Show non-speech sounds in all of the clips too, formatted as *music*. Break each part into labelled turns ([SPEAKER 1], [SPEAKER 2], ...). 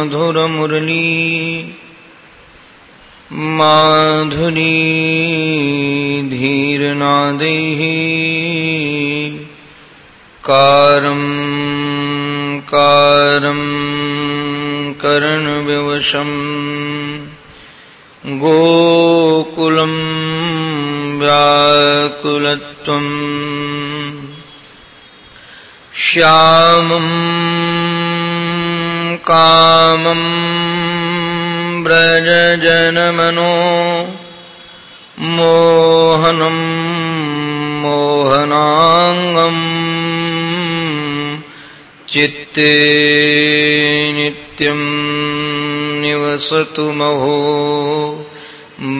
[SPEAKER 1] मधुरमुरली माधुरी धीरनादैः कारम् कारम् करणविवशम् गोकुलम् व्याकुलत्वम् श्यामम् कामम् व्रजजनमनो मोहनम् मोहनाङ्गम् चित्ते नित्यम् निवसतु महो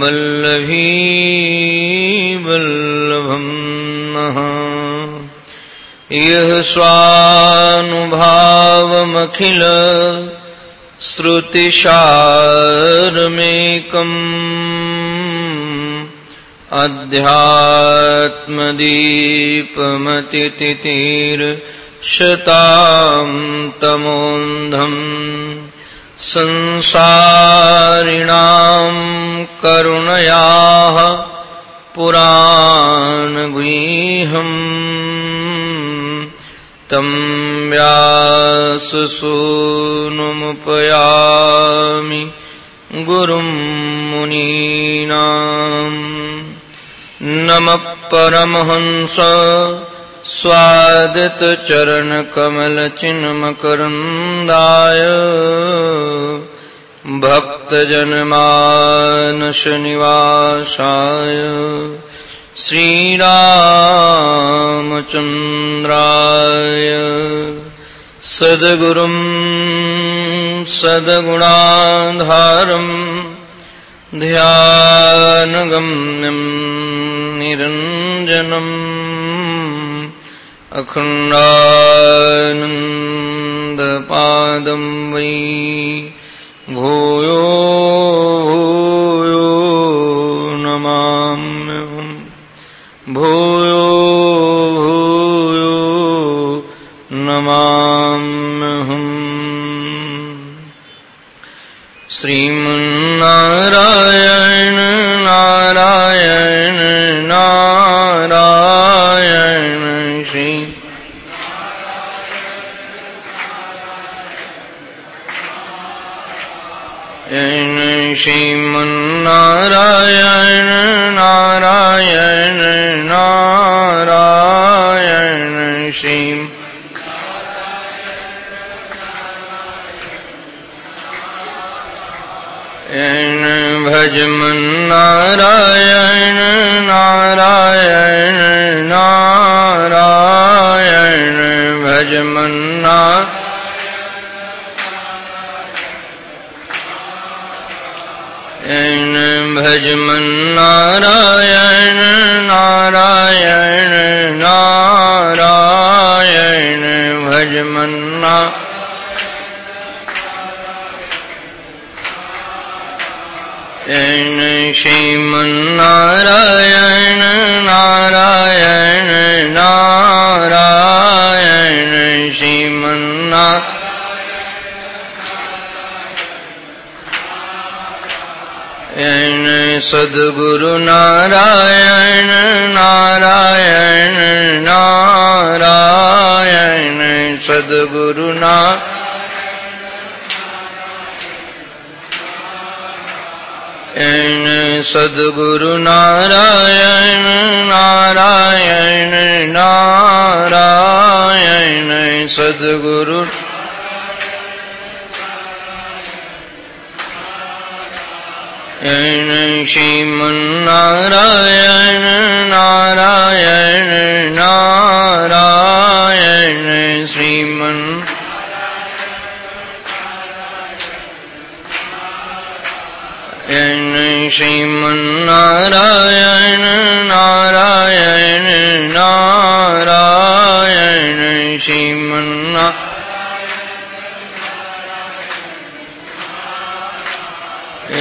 [SPEAKER 1] वल्लभी वल्लभम् यः स्वानुभावमखिल श्रुतिशारमेकम् अध्यात्मदीपमतितिर्शताम् तमोन्धम् संसारिणाम् करुणयाः पुराणगुह्यम् तम् व्याससूनुमुपयामि गुरुम् मुनीनाम् नमः परमहंस स्वादितचरणकमलचिन्मकरन्दाय भक्तजनमानसनिवासाय श्रीरामचन्द्राय सद्गुरुम् सद्गुणाधारम् ध्यानगम्यम् निरञ्जनम् अखण्डानन्दपादम् वै भूयो भूयो भूयो नमाम्यहम् श्रीमन्नारायण नारायण नारायण श्री श्रीमन्नारायण नारायण नारायण श्रीम् भजमन्नारायण नारायण नारायण भजमन्ना भजमन्नारायण नारायण नारायण भजमन्ना श्रीमन्नारायण नारायण नारायण श्रीमन्ना सद्गुरु नारायण नारायण नारायण सद्गुरु नारायण सद्गुरु नारायण नारायण नारायण सद्गुरु श्रीमन्नारायण नारायण नारायण श्रीमन् श्रीमन्नारायण नारायण नारायण श्रीमन्ना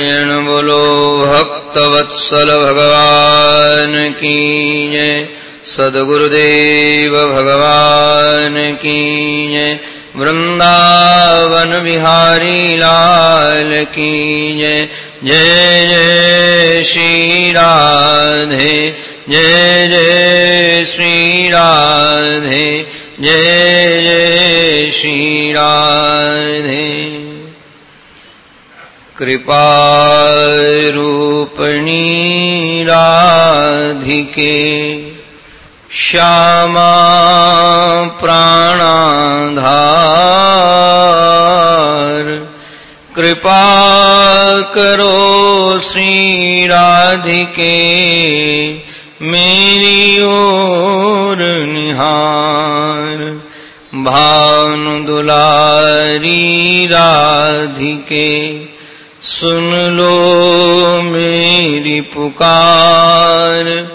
[SPEAKER 1] यण बोलो, भक्तवत्सल भगवान की जय। सदगुरुदेव भगवान की जय। वृंदावन बिहारी लाल की जय। जय जय श्री राधे। जय जय श्री राधे। जय जय श्री राधे। कृपा रूपणी राधिके श्यामा प्राणाधार। कृपा करो श्री राधिके मेरी ओर निहार। भानु दुलारी राधिके सुन लो मेरी पुकार।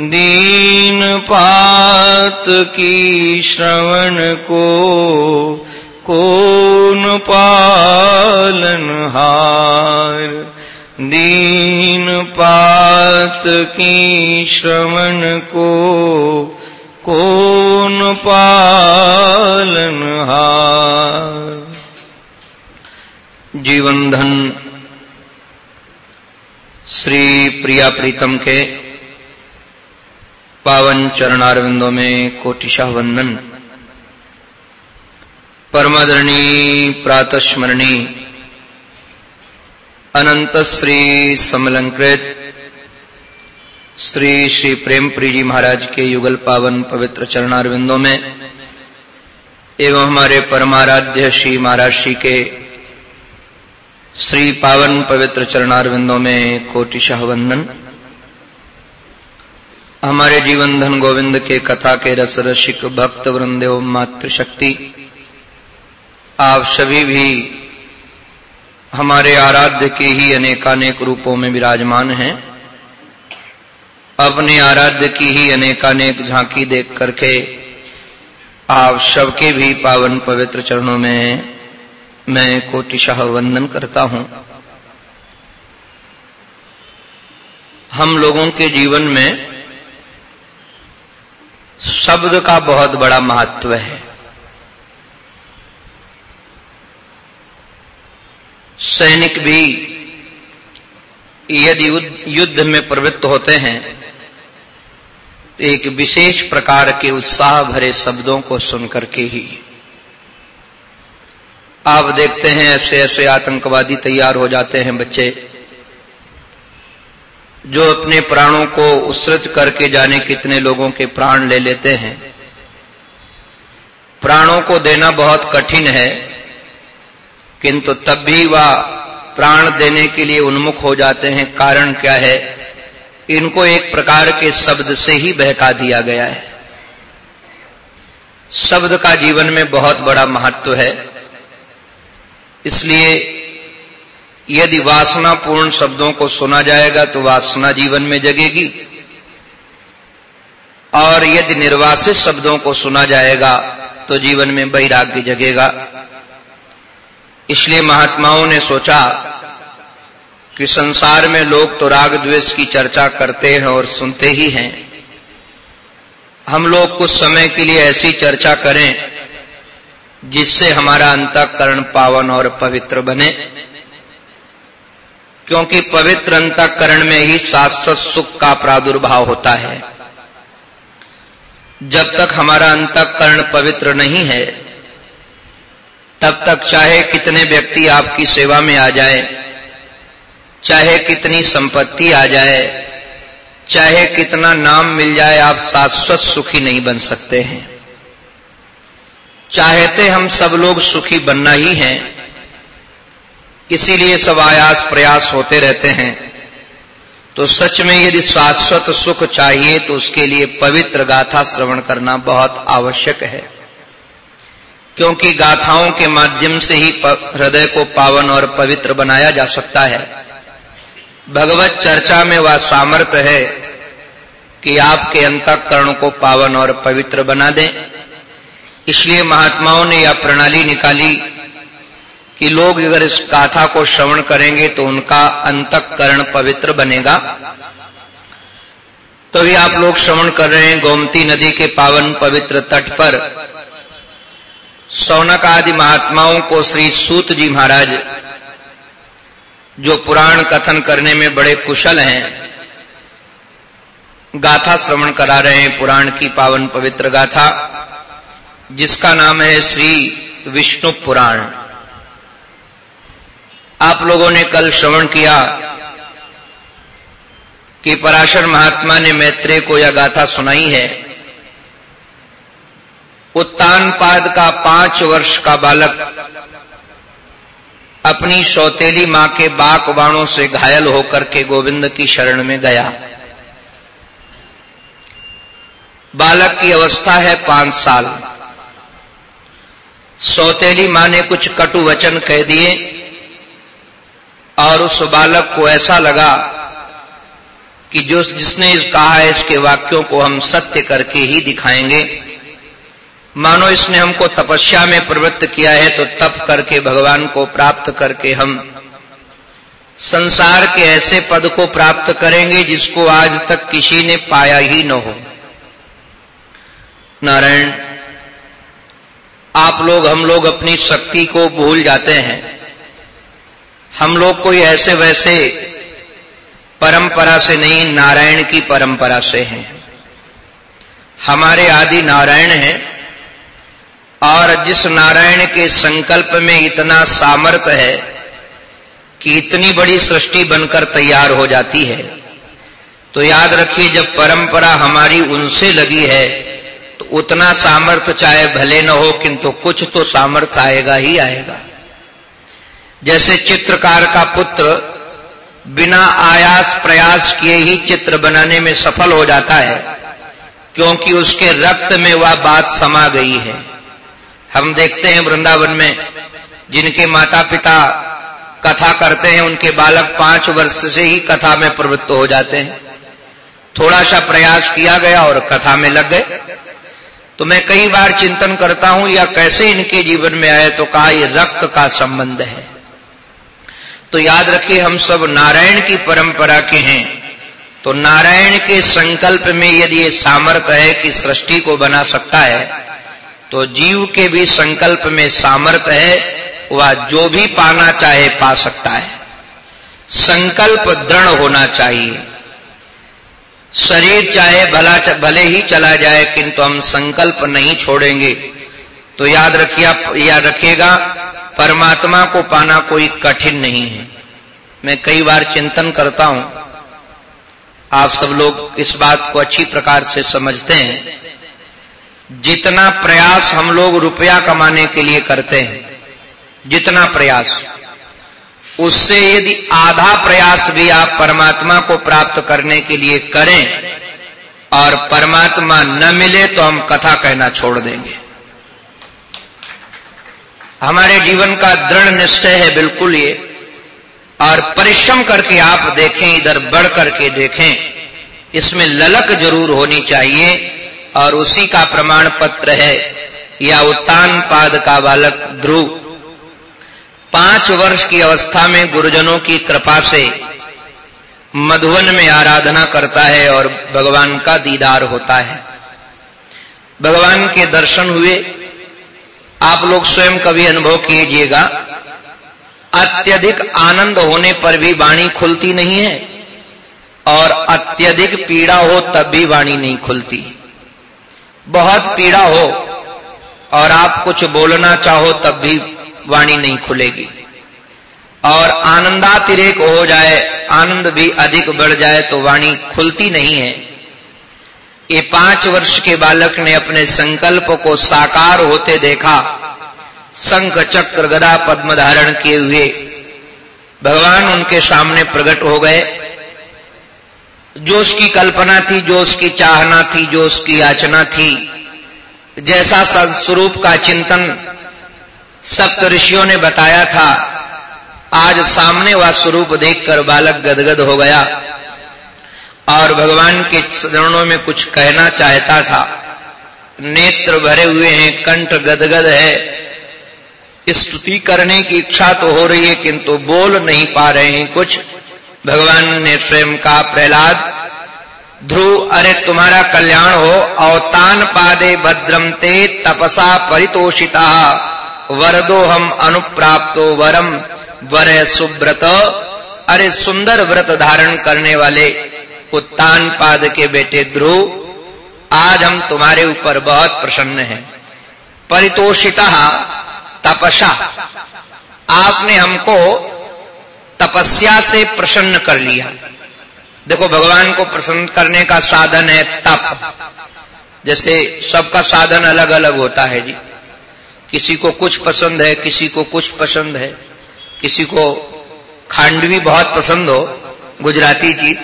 [SPEAKER 1] दीन पात की श्रवण को, कौन पालन हार। दीन पात की श्रवण को, कौन पालन हार। जीवन धन श्री प्रिया प्रीतम के पावन चरणारविंदों में कोटिशाह वंदन। परमादरणी, प्रातस्मरणी अनंत श्री समलंकृत, श्री श्री प्रेमप्री जी महाराज के युगल पावन पवित्र चरणारविंदों में, एवं हमारे परमाराध्य श्री महाराज श्री के श्री पावन पवित्र चरणारविंदों में कोटिशाह वंदन हमारे जीवन धन गोविंद के कथा के रस रसिक भक्त वृंदेव मातृशक्ति, आप सभी भी हमारे आराध्य के ही अनेकानेक रूपों में विराजमान हैं। अपने आराध्य की ही अनेकानेक झांकी देख करके आप सबके भी पावन पवित्र चरणों में मैं कोटिशाह वंदन करता हूँ। हम लोगों के जीवन में शब्द का बहुत बड़ा महत्व है। सैनिक भी यदि युद्ध में प्रवृत्त होते हैं, एक विशेष प्रकार के उत्साह भरे शब्दों को सुनकर के ही। आप देखते हैं, ऐसे ऐसे आतंकवादी तैयार हो जाते हैं बच्चे, जो अपने प्राणों को उसृत करके जाने कितने लोगों के प्राण ले लेते हैं। प्राणों को देना बहुत कठिन है, किंतु तब भी वह प्राण देने के लिए उन्मुख हो जाते हैं। कारण क्या है? इनको एक प्रकार के शब्द से ही बहका दिया गया है। शब्द का जीवन में बहुत बड़ा महत्व है। इसलिए यदि वासना पूर्ण शब्दों को सुना जाएगा तो वासना जीवन में जगेगी। और यदि निर्वासित शब्दों को सुना जाएगा तो जीवन में वैराग्य जगेगा। इसलिए महात्माओं ने सोचा कि संसार में लोग तो राग द्वेष की चर्चा करते हैं और सुनते ही हैं। हम लोग कुछ समय के लिए ऐसी चर्चा करें जिससे हमारा अंतकरण पावन और पवित्र बने। क्योंकि पवित्र अंतकरण में ही शाश्वत सुख का प्रादुर्भाव होता है। जब तक हमारा अंतकरण पवित्र नहीं है, तब तक चाहे कितने व्यक्ति आपकी सेवा में आ जाए, चाहे कितनी संपत्ति आ जाए, चाहे कितना नाम मिल जाए, आप शाश्वत सुखी नहीं बन सकते हैं। चाहते हम सब लोग सुखी बनना ही हैं। इसीलिए सब आयास प्रयास होते रहते हैं। तो सच में यदि शाश्वत सुख चाहिए तो उसके लिए पवित्र गाथा श्रवण करना बहुत आवश्यक है। क्योंकि गाथाओं के माध्यम से ही हृदय को पावन और पवित्र बनाया जा सकता है। भगवत चर्चा में वह सामर्थ्य है कि आपके अंतकरण को पावन और पवित्र बना दें। इसलिए महात्माओं ने यह प्रणाली निकाली कि लोग अगर इस गाथा को श्रवण करेंगे तो उनका अंतकरण पवित्र बनेगा। तो भी आप लोग श्रवण कर रहे हैं गोमती नदी के पावन पवित्र तट पर। सौनक आदि महात्माओं को श्री सूत जी महाराज, जो पुराण कथन करने में बड़े कुशल हैं, गाथा श्रवण करा रहे हैं पुराण की पावन पवित्र गाथा। जिसका नाम है श्री विष्णु पुराण। आप लोगों ने कल श्रवण किया कि पराशर महात्मा ने मैत्रेय को यह गाथा सुनाई है। उत्तानपाद का पाँच वर्ष का बालक अपनी सौतेली माँ के बाक बाणों से घायल होकर के गोविंद की शरण में गया। बालक की अवस्था है पाँच साल। सौतेली माँ ने कुछ कटु वचन कह दिए, और उस बालक को ऐसा लगा कि जो जिसने इस कहा है, इसके वाक्यों को हम सत्य करके ही दिखाएँगे। मानो इसने हमको तपस्या में प्रवृत्त किया है तो तप करके भगवान को प्राप्त करके हम संसार के ऐसे पद को प्राप्त करेंगे, जिसको आज तक किसी ने पाया ही न हो। नारायण आप लोग, हम लोग अपनी शक्ति को भूल जाते हैं। हम लोग कोई ऐसे वैसे परंपरा से नहीं, नारायण की परंपरा से हैं। हमारे आदि नारायण हैं और जिस नारायण के संकल्प में इतना सामर्थ्य है कि इतनी बड़ी सृष्टि बनकर तैयार हो जाती है तो याद रखिए जब परंपरा हमारी उनसे लगी है उतना सामर्थ्य चाहे भले न हो, किंतु कुछ तो सामर्थ्य आएगा ही आएगा। जैसे चित्रकार का पुत्र बिना आयास प्रयास किए ही चित्र बनाने में सफल हो जाता है, क्योंकि उसके रक्त में वह बात समा गई है। हम देखते हैं वृंदावन में, जिनके माता पिता कथा करते हैं, उनके बालक पाँच वर्ष से ही कथा में प्रवृत्त हो जाते हैं। थोड़ा सा प्रयास किया गया और कथा में लग गए। तो मैं कई बार चिंतन करता हूँ, या कैसे इनके जीवन में आए तो कहा यह रक्त का संबंध है। तो याद रखिए, हम सब नारायण की परंपरा के हैं। तो नारायण के संकल्प में यदि ये सामर्थ्य है कि सृष्टि को बना सकता है तो जीव के भी संकल्प में सामर्थ्य है वह जो भी पाना चाहे, पा सकता है। संकल्प दृढ़ होना चाहिए। शरीर चाहे भला भले ही चला जाए, किंतु हम संकल्प नहीं छोड़ेंगे। तो याद रखिए याद रखिएगा, परमात्मा को पाना कोई कठिन नहीं है। मैं कई बार चिंतन करता हूँ। आप सब लोग इस बात को अच्छी प्रकार से समझते हैं। जितना प्रयास हम लोग रुपया कमाने के लिए करते हैं, जितना प्रयास। उससे यदि आधा प्रयास भी आप परमात्मा को प्राप्त करने के लिए करें और परमात्मा न मिले तो हम कथा कहना छोड़ देंगे। हमारे जीवन का दृढ़ निश्चय है बिल्कुल ये। और परिश्रम करके आप देखें, इधर बढ़ करके देखें, इसमें ललक ज़रूर होनी चाहिए और उसी का प्रमाण पत्र है, या उत्तान पाद का बालक ध्रुव। पाँच वर्ष की अवस्था में गुरुजनों की कृपा से मधुवन में आराधना करता है और भगवान का दीदार होता है। भगवान के दर्शन हुए। आप लोग स्वयं कभी अनुभव कीजिएगा। अत्यधिक आनंद होने पर भी वाणी खुलती नहीं है और अत्यधिक पीड़ा हो तब भी वाणी नहीं खुलती। बहुत पीड़ा हो और आप कुछ बोलना चाहो तब भी वाणी नहीं खुलेगी। और आनंदातिरेक हो जाए, आनंद भी अधिक बढ़ जाए तो वाणी खुलती नहीं है। ये पाँच वर्ष के बालक ने अपने संकल्प को साकार होते देखा। संख चक्र गदा पद्म धारण किए हुए भगवान उनके सामने प्रकट हो गए। जो उसकी कल्पना थी, जो उसकी चाहना थी, जो उसकी याचना थी, जैसा स्वरूप का चिंतन सप्त ऋषियों ने बताया था, आज सामने वह स्वरूप देखकर बालक गदगद हो गया और भगवान के चरणों में कुछ कहना चाहता था। नेत्र भरे हुए हैं, कंठ गदगद है। स्तुति करने की इच्छा तो हो रही है, किंतु बोल नहीं पा रहे हैं कुछ। भगवान ने स्वयं कहा, प्रहलाद, ध्रुव, अरे तुम्हारा कल्याण हो। अवतान पादे भद्रम ते तपसा परितोषिता। वरदो हम अनुप्राप्तो वरम, वर सुब्रत अरे सुंदर व्रत धारण करने वाले उत्तान पाद के बेटे ध्रुव आज हम तुम्हारे ऊपर बहुत प्रसन्न हैं। परितोषिता तपसा। आपने हमको तपस्या से प्रसन्न कर लिया। देखो, भगवान को प्रसन्न करने का साधन है तप। जैसे सबका साधन अलग अलग होता है जी। किसी को कुछ पसंद है, किसी को कुछ पसंद है। किसी को खांडवी बहुत पसंद हो, गुजराती चीज़,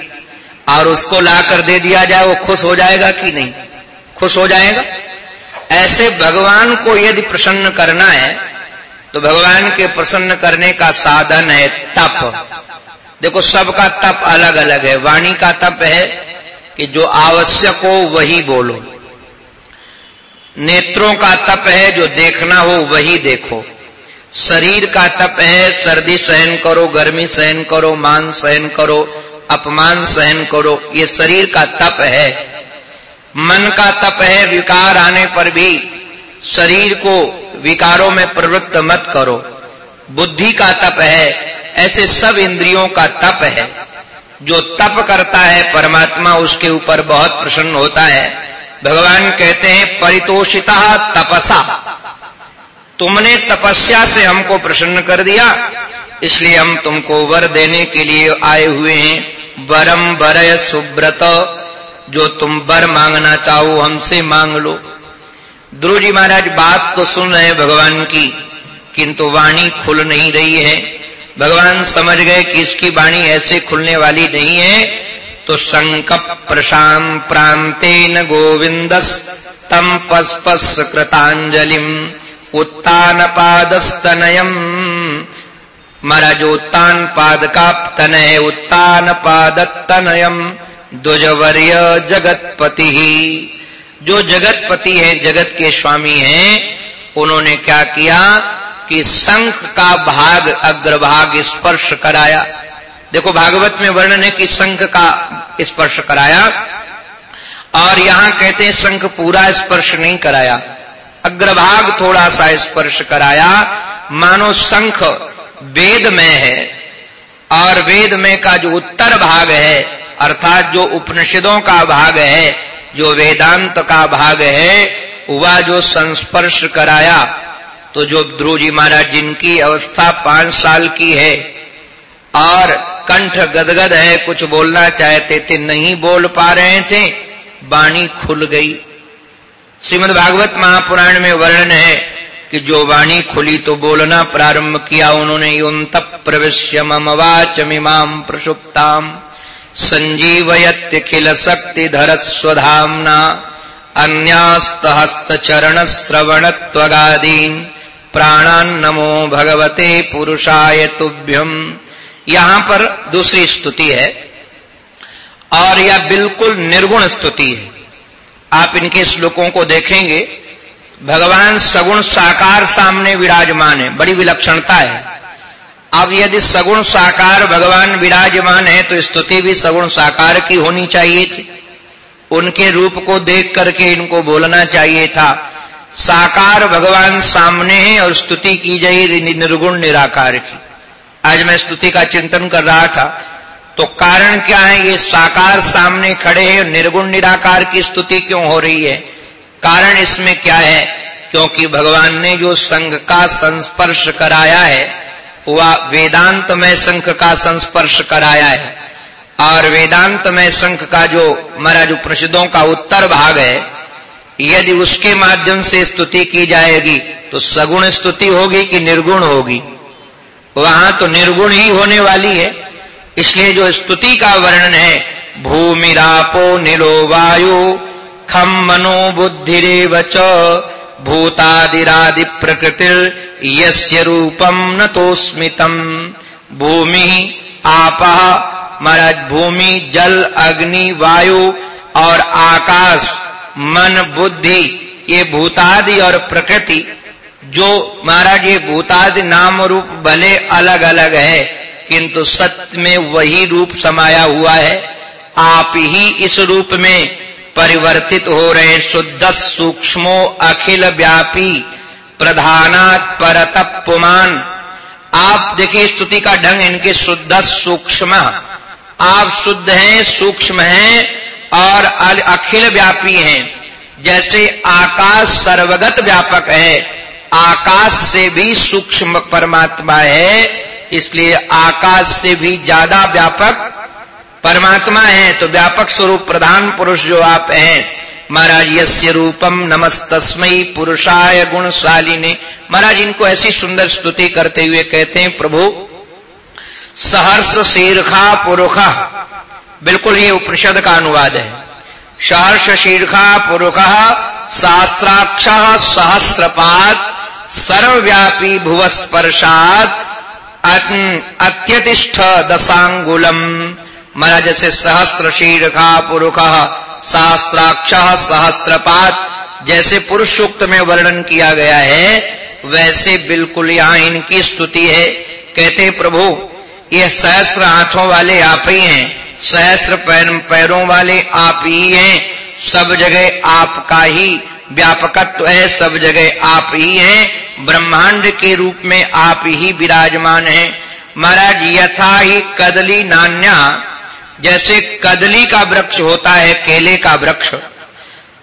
[SPEAKER 1] और उसको ला कर दे दिया जाए, वो खुश हो जाएगा कि नहीं? खुश हो जाएगा? ऐसे भगवान को यदि प्रसन्न करना है तो भगवान के प्रसन्न करने का साधन है तप। देखो, सबका तप अलग अलग है। वाणी का तप है कि जो आवश्यक हो, वही बोलो। नेत्रों का तप है, जो देखना हो वही देखो। शरीर का तप है, सर्दी सहन करो, गर्मी सहन करो, मान सहन करो, अपमान सहन करो, ये शरीर का तप है। मन का तप है, विकार आने पर भी शरीर को विकारों में प्रवृत्त मत करो। बुद्धि का तप है, ऐसे सब इंद्रियों का तप है। जो तप करता है, परमात्मा उसके ऊपर बहुत प्रसन्न होता है। भगवान कहते हैं, परितोषिता तपसा। तुमने तपस्या से हमको प्रसन्न कर दिया, इसलिए हम तुमको वर देने के लिए आए हुए हैं। वरम वरय सुब्रत जो तुम वर मांगना चाहो हमसे मांग लो। ध्रुव जी महाराज, बात तो सुन रहे हैं भगवान की, किंतु वाणी खुल नहीं रही है। भगवान समझ गए कि इसकी वाणी ऐसे खुलने वाली नहीं है तो संकप प्रशाम प्रांतेन गोविंदस तम पस्पस कृतांजलिम उत्तान पादस्तनयम महाराज उत्तान पाद का तन उत्तान पाद तनयम द्वजवर्य जगतपति। जो जगतपति है, जगत के स्वामी हैं, उन्होंने क्या किया कि शंख का भाग, अग्रभाग स्पर्श कराया। देखो, भागवत में वर्णन है कि शंख का स्पर्श कराया और यहाँ कहते हैं, शंख पूरा स्पर्श नहीं कराया। अग्रभाग थोड़ा सा स्पर्श कराया। मानो शंख वेद में है और वेद में का जो उत्तर भाग है, अर्थात जो उपनिषदों का भाग है, जो वेदांत का भाग है वह जो संस्पर्श कराया। तो जो ध्रुव जी महाराज जिनकी अवस्था पाँच साल की है और कंठ गदगद है, कुछ बोलना चाहते थे, नहीं बोल पा रहे थे। वाणी खुल गई। श्रीमद भागवत महापुराण में वर्णन है कि जो वाणी खुली तो बोलना प्रारंभ किया उन्होंने युत प्रवेश्य मम वाच मीमाम प्रसुप्ताम। संजीवयत्यखिल शक्ति धर स्वधामना अन्यास्त हस्त चरण श्रवण त्वगादीन प्राणान नमो भगवते पुरुषाय तुभ्यम। यहाँ पर दूसरी स्तुति है, और यह बिल्कुल निर्गुण स्तुति है। आप इनके श्लोकों को देखेंगे, भगवान सगुण साकार सामने विराजमान है, बड़ी विलक्षणता है। अब यदि सगुण साकार भगवान विराजमान है तो स्तुति भी सगुण साकार की होनी चाहिए थी। उनके रूप को देख करके इनको बोलना चाहिए था, साकार भगवान सामने है और स्तुति की जाए निर्गुण निराकार की। आज मैं स्तुति का चिंतन कर रहा था। तो कारण क्या है? ये साकार सामने खड़े हैं। निर्गुण निराकार की स्तुति क्यों हो रही है? कारण इसमें क्या है? क्योंकि भगवान ने जो संघ का संस्पर्श कराया है, वह वेदांत में संख का संस्पर्श कराया है। और वेदांत में संख का जो महाराज उपनिषदों का उत्तर भाग है, यदि उसके माध्यम से स्तुति की जाएगी तो सगुण स्तुति होगी कि निर्गुण होगी? वहाँ तो निर्गुण ही होने वाली है। इसलिए जो स्तुति का वर्णन है, भूमि रापो निलो वायु खम मनो बुद्धिरेव च, भूतादिरादि प्रकृतिर यस्य रूपम न तो स्मितम भूमि, आपा, महाराज, भूमि, जल, अग्नि, वायु और आकाश, मन, बुद्धि, ये भूतादि और प्रकृति जो महाराज ये भूतादि नाम रूप भले अलग अलग है, किंतु सत्य में वही रूप समाया हुआ है। आप ही इस रूप में परिवर्तित हो रहे शुद्ध सूक्ष्मो अखिल व्यापी प्रधाना परत पुमान। आप देखिए स्तुति का ढंग इनके शुद्ध सूक्ष्म। आप शुद्ध हैं, सूक्ष्म हैं और अखिल व्यापी हैं। जैसे आकाश सर्वगत व्यापक है आकाश से भी सूक्ष्म परमात्मा है, इसलिए आकाश से भी ज़्यादा व्यापक परमात्मा है। तो व्यापक स्वरूप प्रधान पुरुष जो आप हैं, महाराज यस्य रूपम नमस्तस्मयी पुरुषाय गुणशाली ने महाराज, इनको ऐसी सुंदर स्तुति करते हुए कहते हैं, प्रभु, सहर्ष शीर्षा पुरुखा। बिल्कुल ये उपनिषद का अनुवाद है। सहर्ष शीर्षा पुरुख सहस्राक्ष सहस्रपात सर्वव्यापी भुवस्पर्शात अत्यतिष्ठ दशांगुलम महाराज जैसे सहस्र शीर्षा पुरुख सहस्राक्ष, सहस्रपात, जैसे पुरुष सूक्त में वर्णन किया गया है, वैसे बिल्कुल यहाँ इनकी स्तुति है। कहते प्रभु ये सहस्र हाथों वाले आप ही हैं, सहस्र पैरों वाले आप ही हैं, सब जगह आपका ही व्यापकत्व है, सब जगह आप ही हैं, ब्रह्मांड के रूप में आप ही विराजमान हैं। महाराज, यथा ही कदली नान्या, जैसे कदली का वृक्ष होता है, केले का वृक्ष।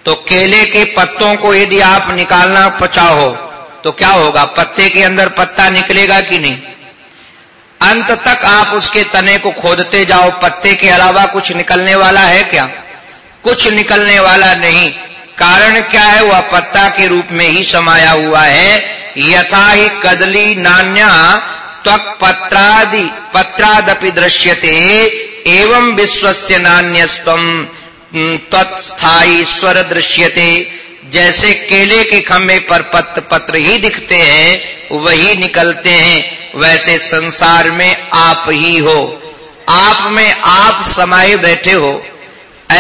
[SPEAKER 1] तो केले के पत्तों को यदि आप निकालना पचाओ तो क्या होगा? पत्ते के अंदर पत्ता निकलेगा कि नहीं? अंत तक आप उसके तने को खोदते जाओ। पत्ते के अलावा कुछ निकलने वाला है क्या? कुछ निकलने वाला नहीं। कारण क्या है? वह पत्ता के रूप में ही समाया हुआ है। यथा ही कदली नान्या त्वक पत्रादि, पत्रादपि दृश्यते, एवं विश्वस्य नान्यस्तम तत्स्थाई स्वर दृश्यते। जैसे केले के खंभे पर पत्र पत्र ही दिखते हैं, वही निकलते हैं। वैसे संसार में आप ही हो। आप में आप समाये बैठे हो।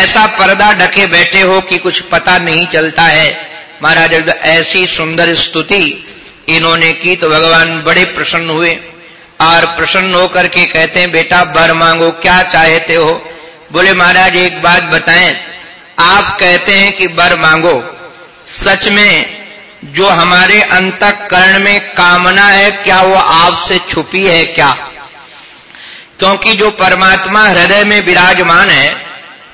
[SPEAKER 1] ऐसा पर्दा ढके बैठे हो कि कुछ पता नहीं चलता है। महाराज ऐसी सुंदर स्तुति इन्होंने की तो भगवान बड़े प्रसन्न हुए। और प्रसन्न होकर के कहते हैं, बेटा, बर मांगो, क्या चाहते हो? बोले, महाराज, एक बात बताएँ। आप कहते हैं कि बर मांगो। सच में जो हमारे अंतकरण में कामना है, क्या वो आपसे छुपी है क्या? क्योंकि जो परमात्मा हृदय में विराजमान है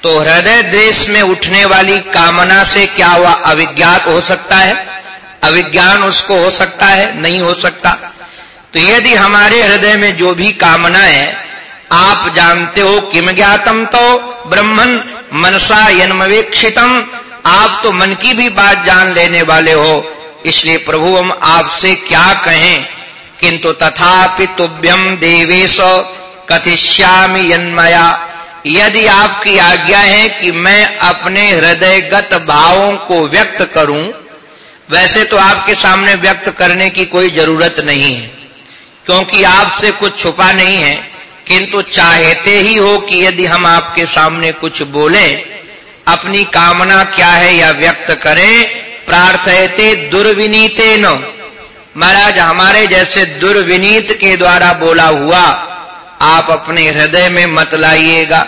[SPEAKER 1] तो हृदय देश में उठने वाली कामना से क्या वह अविज्ञात हो सकता है। अविज्ञान उसको हो सकता है, नहीं हो सकता। तो यदि हमारे हृदय में जो भी कामना है, आप जानते हो किम ज्ञातम तो ब्रह्मन मनसा यन्मवेक्षितम। आप तो मन की भी बात जान लेने वाले हो। इसलिए प्रभु, हम आपसे क्या कहें? किंतु तथापि तुभ्यम देवेश कथिष्यामि यन्मया। यदि आपकी आज्ञा है कि मैं अपने हृदयगत भावों को व्यक्त करूँ, वैसे तो आपके सामने व्यक्त करने की कोई ज़रूरत नहीं है, क्योंकि आपसे कुछ छुपा नहीं है, किंतु चाहते ही हो कि यदि हम आपके सामने कुछ बोलें, अपनी कामना क्या है या व्यक्त करें, प्रार्थयते दुर्विनीते न महाराज, हमारे जैसे दुर्विनीत के द्वारा बोला हुआ आप अपने हृदय में मत लाइएगा।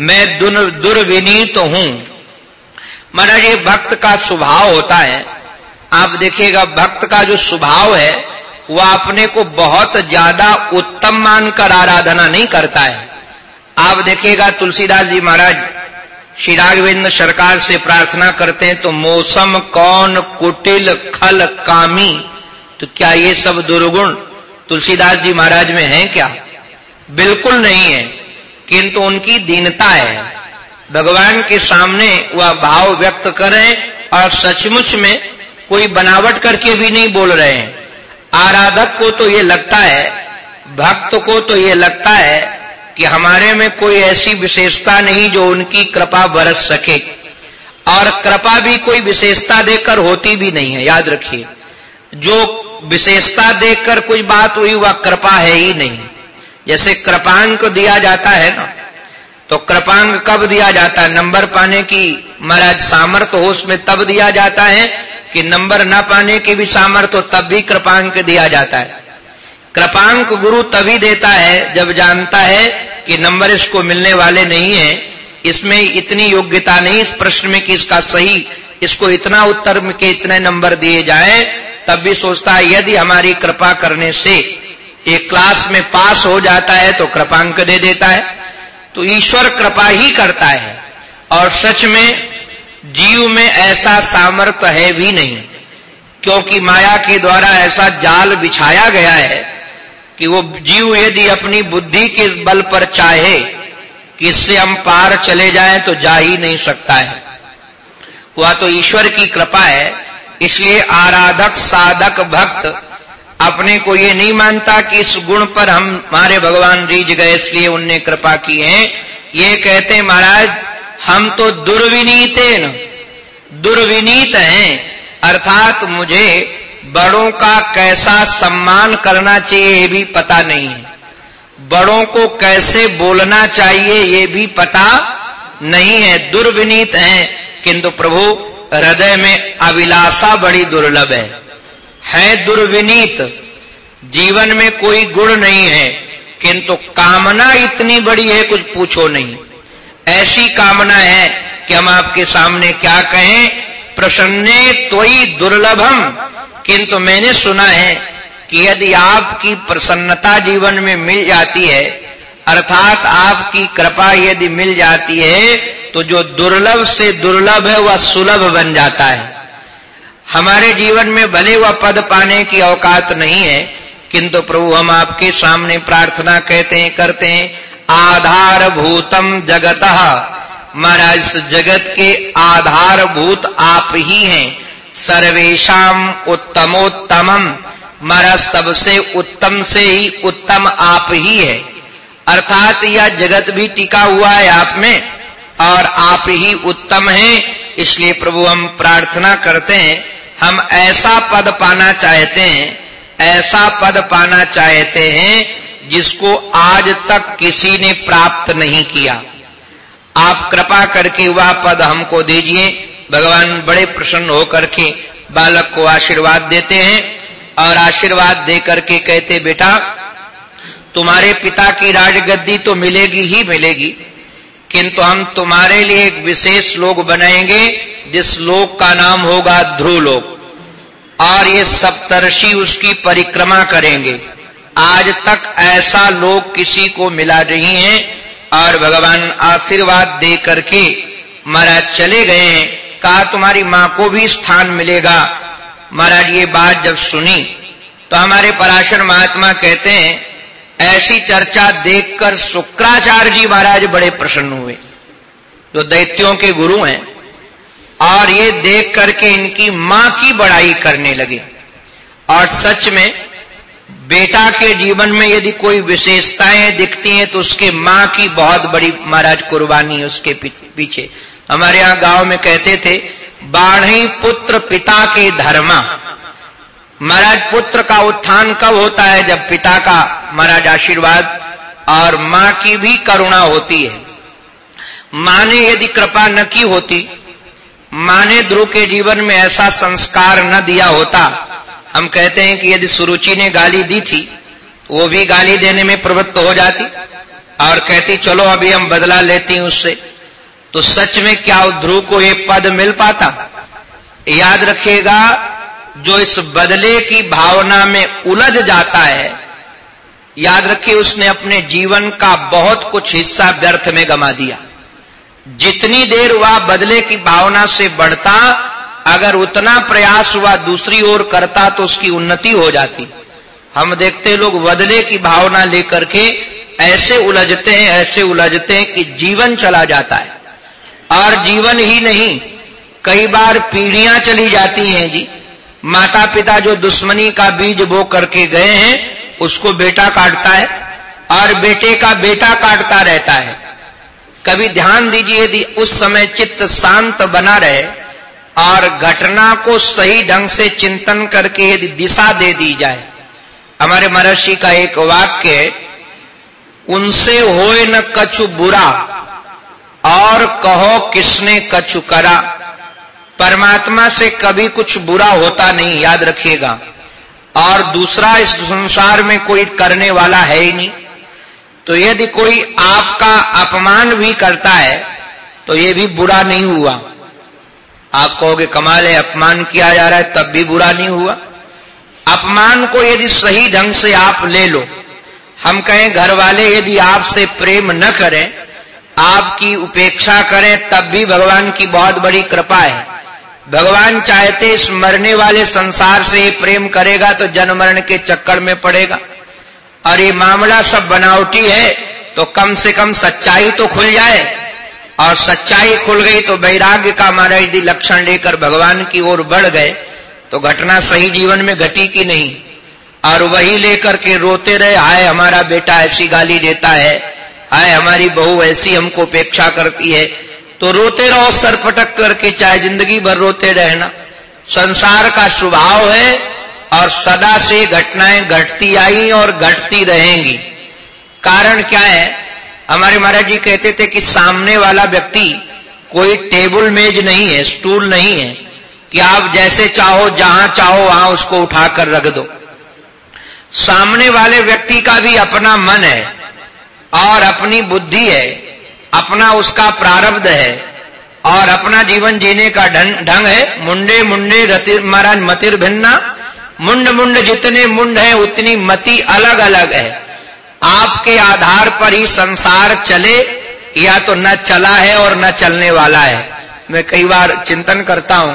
[SPEAKER 1] मैं दुर्विनीत तो हूँ। महाराज, ये भक्त का स्वभाव होता है। आप देखिएगा, भक्त का जो स्वभाव है वह अपने को बहुत ज़्यादा उत्तम मानकर आराधना नहीं करता है। आप देखिएगा, तुलसीदास जी महाराज, श्री राघवेंद्र सरकार से प्रार्थना करते हैं तो मौसम कौन कुटिल खल कामी? तो क्या ये सब दुर्गुण तुलसीदास जी महाराज में है क्या? बिल्कुल नहीं है, किंतु उनकी दीनता है। भगवान के सामने वह भाव व्यक्त करें और सचमुच में कोई बनावट करके भी नहीं बोल रहे हैं। आराधक को तो ये लगता है, भक्त को तो ये लगता है कि हमारे में कोई ऐसी विशेषता नहीं जो उनकी कृपा बरस सके। और कृपा भी कोई विशेषता देकर होती भी नहीं है, याद रखिए। जो विशेषता देकर कोई बात हुई, वह कृपा है ही नहीं। जैसे कृपांक दिया जाता है ना तो कृपांक कब दिया जाता है? नंबर पाने की महाराज सामर्थ्य हो उसमें तब दिया जाता है कि नंबर न पाने की भी सामर्थ्य हो, तब भी कृपांक दिया जाता है। कृपांक गुरु तभी देता है जब जानता है कि नंबर इसको मिलने वाले नहीं है, इसमें इतनी योग्यता नहीं, इस प्रश्न में कि इसका सही, इसको इतना उत्तर के इतने नंबर दिए जाए, तब भी सोचता है, यदि हमारी कृपा करने से एक क्लास में पास हो जाता है तो कृपांक दे देता है तो ईश्वर कृपा ही करता है। और सच में, जीव में ऐसा सामर्थ्य है भी नहीं, क्योंकि माया के द्वारा ऐसा जाल बिछाया गया है कि वो जीव यदि अपनी बुद्धि के बल पर चाहे कि इससे हम पार चले जाएँ तो जा ही नहीं सकता है। वह तो ईश्वर की कृपा है, इसलिए आराधक, साधक, भक्त अपने को ये नहीं मानता कि इस गुण पर हम, हमारे भगवान रीझ गए, इसलिए उनने कृपा की है। ये कहते महाराज, हम तो दुर्विनीत न। दुर्विनीत हैं। अर्थात मुझे बड़ों का कैसा सम्मान करना चाहिए, ये भी पता नहीं है। बड़ों को कैसे बोलना चाहिए, ये भी पता नहीं है। दुर्विनीत है। किंतु प्रभु, हृदय में अभिलाषा बड़ी दुर्लभ है। है दुर्विनीत। जीवन में कोई गुण नहीं है, किंतु कामना इतनी बड़ी है, कुछ पूछो नहीं। ऐसी कामना है कि हम आपके सामने क्या कहें, प्रसन्ने तोई दुर्लभम। किंतु मैंने सुना है कि यदि आपकी प्रसन्नता जीवन में मिल जाती है, अर्थात आपकी कृपा यदि मिल जाती है तो जो दुर्लभ से दुर्लभ है, वह सुलभ बन जाता है। हमारे जीवन में भले वह पद पाने की औकात नहीं है, किंतु प्रभु हम आपके सामने प्रार्थना कहते हैं, करते हैं, आधारभूतम जगत। महाराज, इस जगत के आधारभूत आप ही हैं। सर्वेशम उत्तमोत्तमम महाराज, सबसे उत्तम से ही उत्तम आप ही है। अर्थात यह जगत भी टिका हुआ है आप में, और आप ही उत्तम हैं। इसलिए प्रभु हम प्रार्थना करते हैं हम ऐसा पद पाना चाहते हैं, ऐसा पद पाना चाहते हैं जिसको आज तक किसी ने प्राप्त नहीं किया। आप कृपा करके वह पद हमको दीजिए। भगवान बड़े प्रसन्न होकर के बालक को आशीर्वाद देते हैं और आशीर्वाद दे करके कहते, बेटा, तुम्हारे पिता की राजगद्दी तो मिलेगी ही मिलेगी, किंतु हम तुम्हारे लिए एक विशेष लोग बनाएँगे जिस लोक का नाम होगा ध्रुव लोक और ये सप्तर्षि उसकी परिक्रमा करेंगे। आज तक ऐसा लोग किसी को मिला नहीं है। और भगवान आशीर्वाद दे करके महाराज चले गए हैं। कहा, तुम्हारी माँ को भी स्थान मिलेगा। महाराज ये बात जब सुनी तो हमारे पराशर महात्मा कहते हैं, ऐसी चर्चा देखकर शुक्राचार्य जी महाराज बड़े प्रसन्न हुए। जो दैत्यों के गुरु हैं और ये देख करके इनकी माँ की बड़ाई करने लगे। और सच में, बेटा के जीवन में यदि कोई विशेषताएँ दिखती हैं तो उसके माँ की बहुत बड़ी महाराज कुर्बानी है उसके पीछे। हमारे यहाँ गाँव में कहते थे बाढ़ी पुत्र पिता के धर्मा। महाराज पुत्र का उत्थान कब होता है जब पिता का महाराज आशीर्वाद और माँ की भी करुणा होती है। माँ ने यदि कृपा न की होती माँ ने ध्रुव के जीवन में ऐसा संस्कार न दिया होता। हम कहते हैं कि यदि सुरुचि ने गाली दी थी तो वो भी गाली देने में प्रवृत्त हो जाती और कहती, चलो अभी हम बदला लेती हूँ उससे। तो सच में क्या ध्रुव को ये पद मिल पाता? याद रखिएगा, जो इस बदले की भावना में उलझ जाता है, याद रखिए उसने अपने जीवन का बहुत कुछ हिस्सा व्यर्थ में गमा दिया। जितनी देर वह बदले की भावना से बढ़ता, अगर उतना प्रयास हुआ दूसरी ओर करता तो उसकी उन्नति हो जाती। हम देखते लोग बदले की भावना लेकर के ऐसे उलझते हैं, ऐसे उलझते हैं कि जीवन चला जाता है। और जीवन ही नहीं, कई बार पीढ़ियाँ चली जाती हैं जी। माता पिता जो दुश्मनी का बीज बो करके गए हैं, उसको बेटा काटता है और बेटे का बेटा काटता रहता है। कभी ध्यान दीजिए, यदि उस समय चित्त शांत बना रहे और घटना को सही ढंग से चिंतन करके यदि दिशा दे दी जाए। हमारे महर्षि का एक वाक्य उनसे होए न कछु बुरा और कहो किसने कछु करा। परमात्मा से कभी कुछ बुरा होता नहीं, याद रखिएगा। और दूसरा इस संसार में कोई करने वाला है ही नहीं। तो यदि कोई आपका अपमान भी करता है तो ये भी बुरा नहीं हुआ। आप कहोगे, कमाल है, अपमान किया जा रहा है, तब भी बुरा नहीं हुआ। अपमान को यदि सही ढंग से आप ले लो, हम कहें घर वाले यदि आपसे प्रेम न करें, आपकी उपेक्षा करें, तब भी भगवान की बहुत बड़ी कृपा है। भगवान चाहते इस मरने वाले संसार से प्रेम करेगा तो जन्म मरण के चक्कर में पड़ेगा। और ये मामला सब बनावटी है तो कम से कम सच्चाई तो खुल जाए। और सच्चाई खुल गई तो वैराग्य का हमारा यदि लक्षण लेकर भगवान की ओर बढ़ गए तो घटना सही जीवन में घटी की नहीं। और वही लेकर के रोते रहे, हाय हमारा बेटा ऐसी गाली देता है, हाय हमारी बहू ऐसी हमको उपेक्षा करती है। तो रोते रहो सर पटक करके, चाहे ज़िंदगी भर रोते रहना। संसार का स्वभाव है और सदा से घटनाएँ घटती आई और घटती रहेंगी। कारण क्या है? हमारे महाराज जी कहते थे कि सामने वाला व्यक्ति कोई टेबल मेज नहीं है, स्टूल नहीं है, कि आप जैसे चाहो, जहाँ चाहो, वहाँ उसको उठाकर रख दो। सामने वाले व्यक्ति का भी अपना मन है और अपनी बुद्धि है, अपना उसका प्रारब्ध है, और अपना जीवन जीने का ढंग है। मुंडे मुंडे रतिर, महाराज मतिर भिन्ना मुंड मुंड जितने मुंड हैं, उतनी मति अलग अलग है। आपके आधार पर ही संसार चले, या तो न चला है और न चलने वाला है। मैं कई बार चिंतन करता हूँ,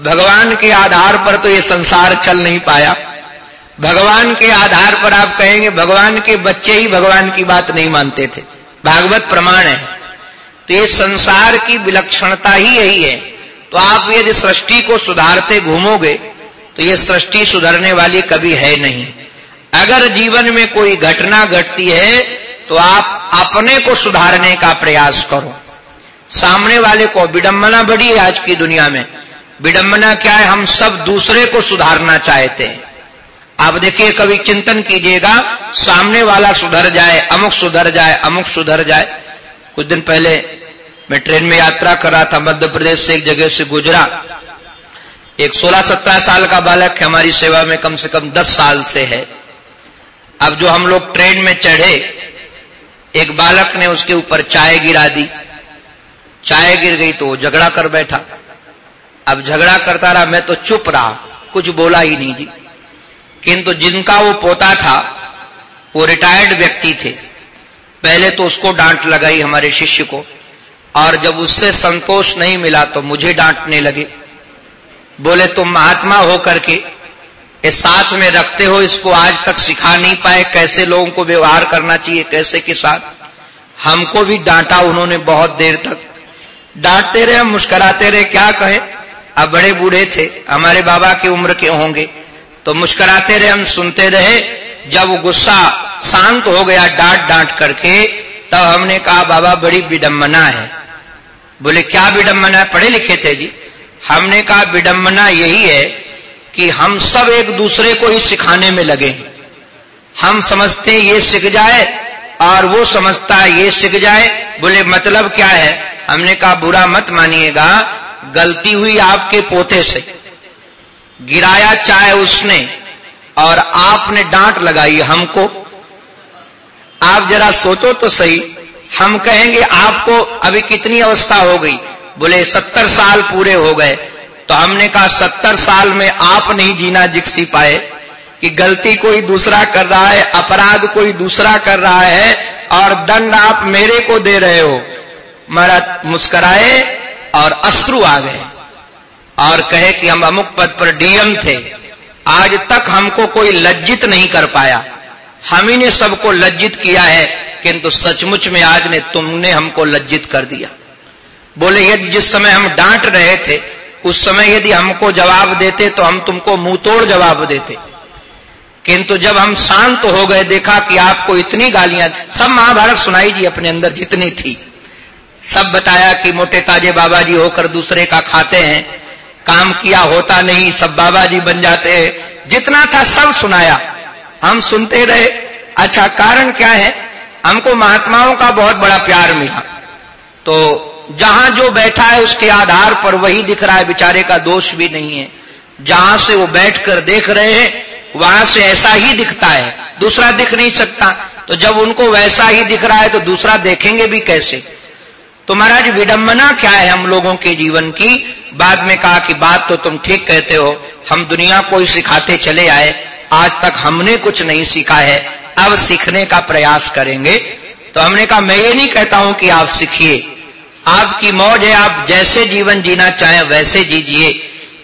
[SPEAKER 1] भगवान के आधार पर तो ये संसार चल नहीं पाया। भगवान के आधार पर आप कहेंगे, भगवान के बच्चे ही भगवान की बात नहीं मानते थे। भागवत प्रमाण है। तो ये संसार की विलक्षणता ही यही है। तो आप यदि सृष्टि को सुधारते घूमोगे तो ये सृष्टि सुधरने वाली कभी है नहीं। अगर जीवन में कोई घटना घटती है तो आप अपने को सुधारने का प्रयास करो। सामने वाले को विडंबना बड़ी है आज की दुनिया में। विडंबना क्या है? हम सब दूसरे को सुधारना चाहते हैं। आप देखिए, कभी चिंतन कीजिएगा, सामने वाला सुधर जाए, अमुक सुधर जाए, अमुक सुधर जाए। कुछ दिन पहले मैं ट्रेन में यात्रा कर रहा था, मध्य प्रदेश से एक जगह से गुजरा। एक 16-17 साल का बालक हमारी सेवा में कम से कम 10 साल से है। अब जो हम लोग ट्रेन में चढ़े, एक बालक ने उसके ऊपर चाय गिरा दी। चाय गिर गई तो वो झगड़ा कर बैठा। अब झगड़ा करता रहा, मैं तो चुप रहा, कुछ बोला ही नहीं जी। किंतु जिनका वो पोता था, वो रिटायर्ड व्यक्ति थे। पहले तो उसको डांट लगाई हमारे शिष्य को, और जब उससे संतोष नहीं मिला तो मुझे डांटने लगे। बोले, तुम महात्मा होकर के साथ में रखते हो, इसको आज तक सिखा नहीं पाए। कैसे लोगों को व्यवहार करना चाहिए, कैसे के साथ? हमको भी डांटा उन्होंने बहुत देर तक। डांटते रहे, मुस्कराते रहे, क्या कहे? अब बड़े बूढ़े थे, हमारे बाबा की उम्र के होंगे। तो मुस्कराते रहे, हम सुनते रहे, जब गुस्सा शांत हो गया डांट डांट करके, तब हमने कहा, बाबा, बड़ी विडंबना है। बोले, क्या विडंबना है? पढ़े लिखे थे जी? हमने कहा विडंबना यही है कि हम सब एक दूसरे को ही सिखाने में लगे हम समझते हैं ये सीख जाए और वो समझता है ये सीख जाए। बोले मतलब क्या है? हमने कहा, बुरा मत मानिएगा, गलती हुई आपके पोते से। गिराया चाहे उसने और आपने डांट लगाई हमको। आप जरा सोचो तो सही। हम कहेंगे, आपको अभी कितनी अवस्था हो गई? बोले, सत्तर साल पूरे हो गए। तो हमने कहा, सत्तर साल में आप नहीं जीना जिक्सी पाए कि गलती कोई दूसरा कर रहा है, अपराध कोई दूसरा कर रहा है, और दंड आप मेरे को दे रहे हो। महाराज मुस्कराए और अश्रु आ गए और कहे कि हम अमुक पद पर डीएम थे। आज तक हमको कोई लज्जित नहीं कर पाया। हम ही ने सबको लज्जित किया है, किंतु सचमुच में आज ने तुमने हमको लज्जित कर दिया। बोले, यदि जिस समय हम डांट रहे थे, उस समय यदि हमको जवाब देते तो हम तुमको मुँह तोड़ जवाब देते। किंतु जब हम शांत हो गए, देखा कि आपको इतनी गालियाँ, सब महाभारत सुनाई जी अपने अंदर जितनी थी। सब बताया कि मोटे ताजे बाबा जी होकर दूसरे का खाते हैं, काम किया होता नहीं, सब बाबा जी बन जाते हैं। जितना था सब सुनाया। हम सुनते रहे। अच्छा कारण क्या है? हमको महात्माओं का बहुत बड़ा प्यार मिला। तो जहाँ जो बैठा है उसके आधार पर वही दिख रहा है, बेचारे का दोष भी नहीं है। जहाँ से वो बैठकर देख रहे हैं, वहाँ से ऐसा ही दिखता है, दूसरा दिख नहीं सकता। तो जब उनको वैसा ही दिख रहा है तो दूसरा देखेंगे भी कैसे? तो महाराज, विडंबना क्या है हम लोगों के जीवन की? बाद में कहा कि बात तो तुम ठीक कहते हो, हम दुनिया को ही सिखाते चले आए, आज तक हमने कुछ नहीं सीखा है, अब सीखने का प्रयास करेंगे। तो हमने कहा, मैं ये नहीं कहता हूँ कि आप सीखिए। आपकी मौज है, आप जैसे जीवन जीना चाहें, वैसे जीजिए।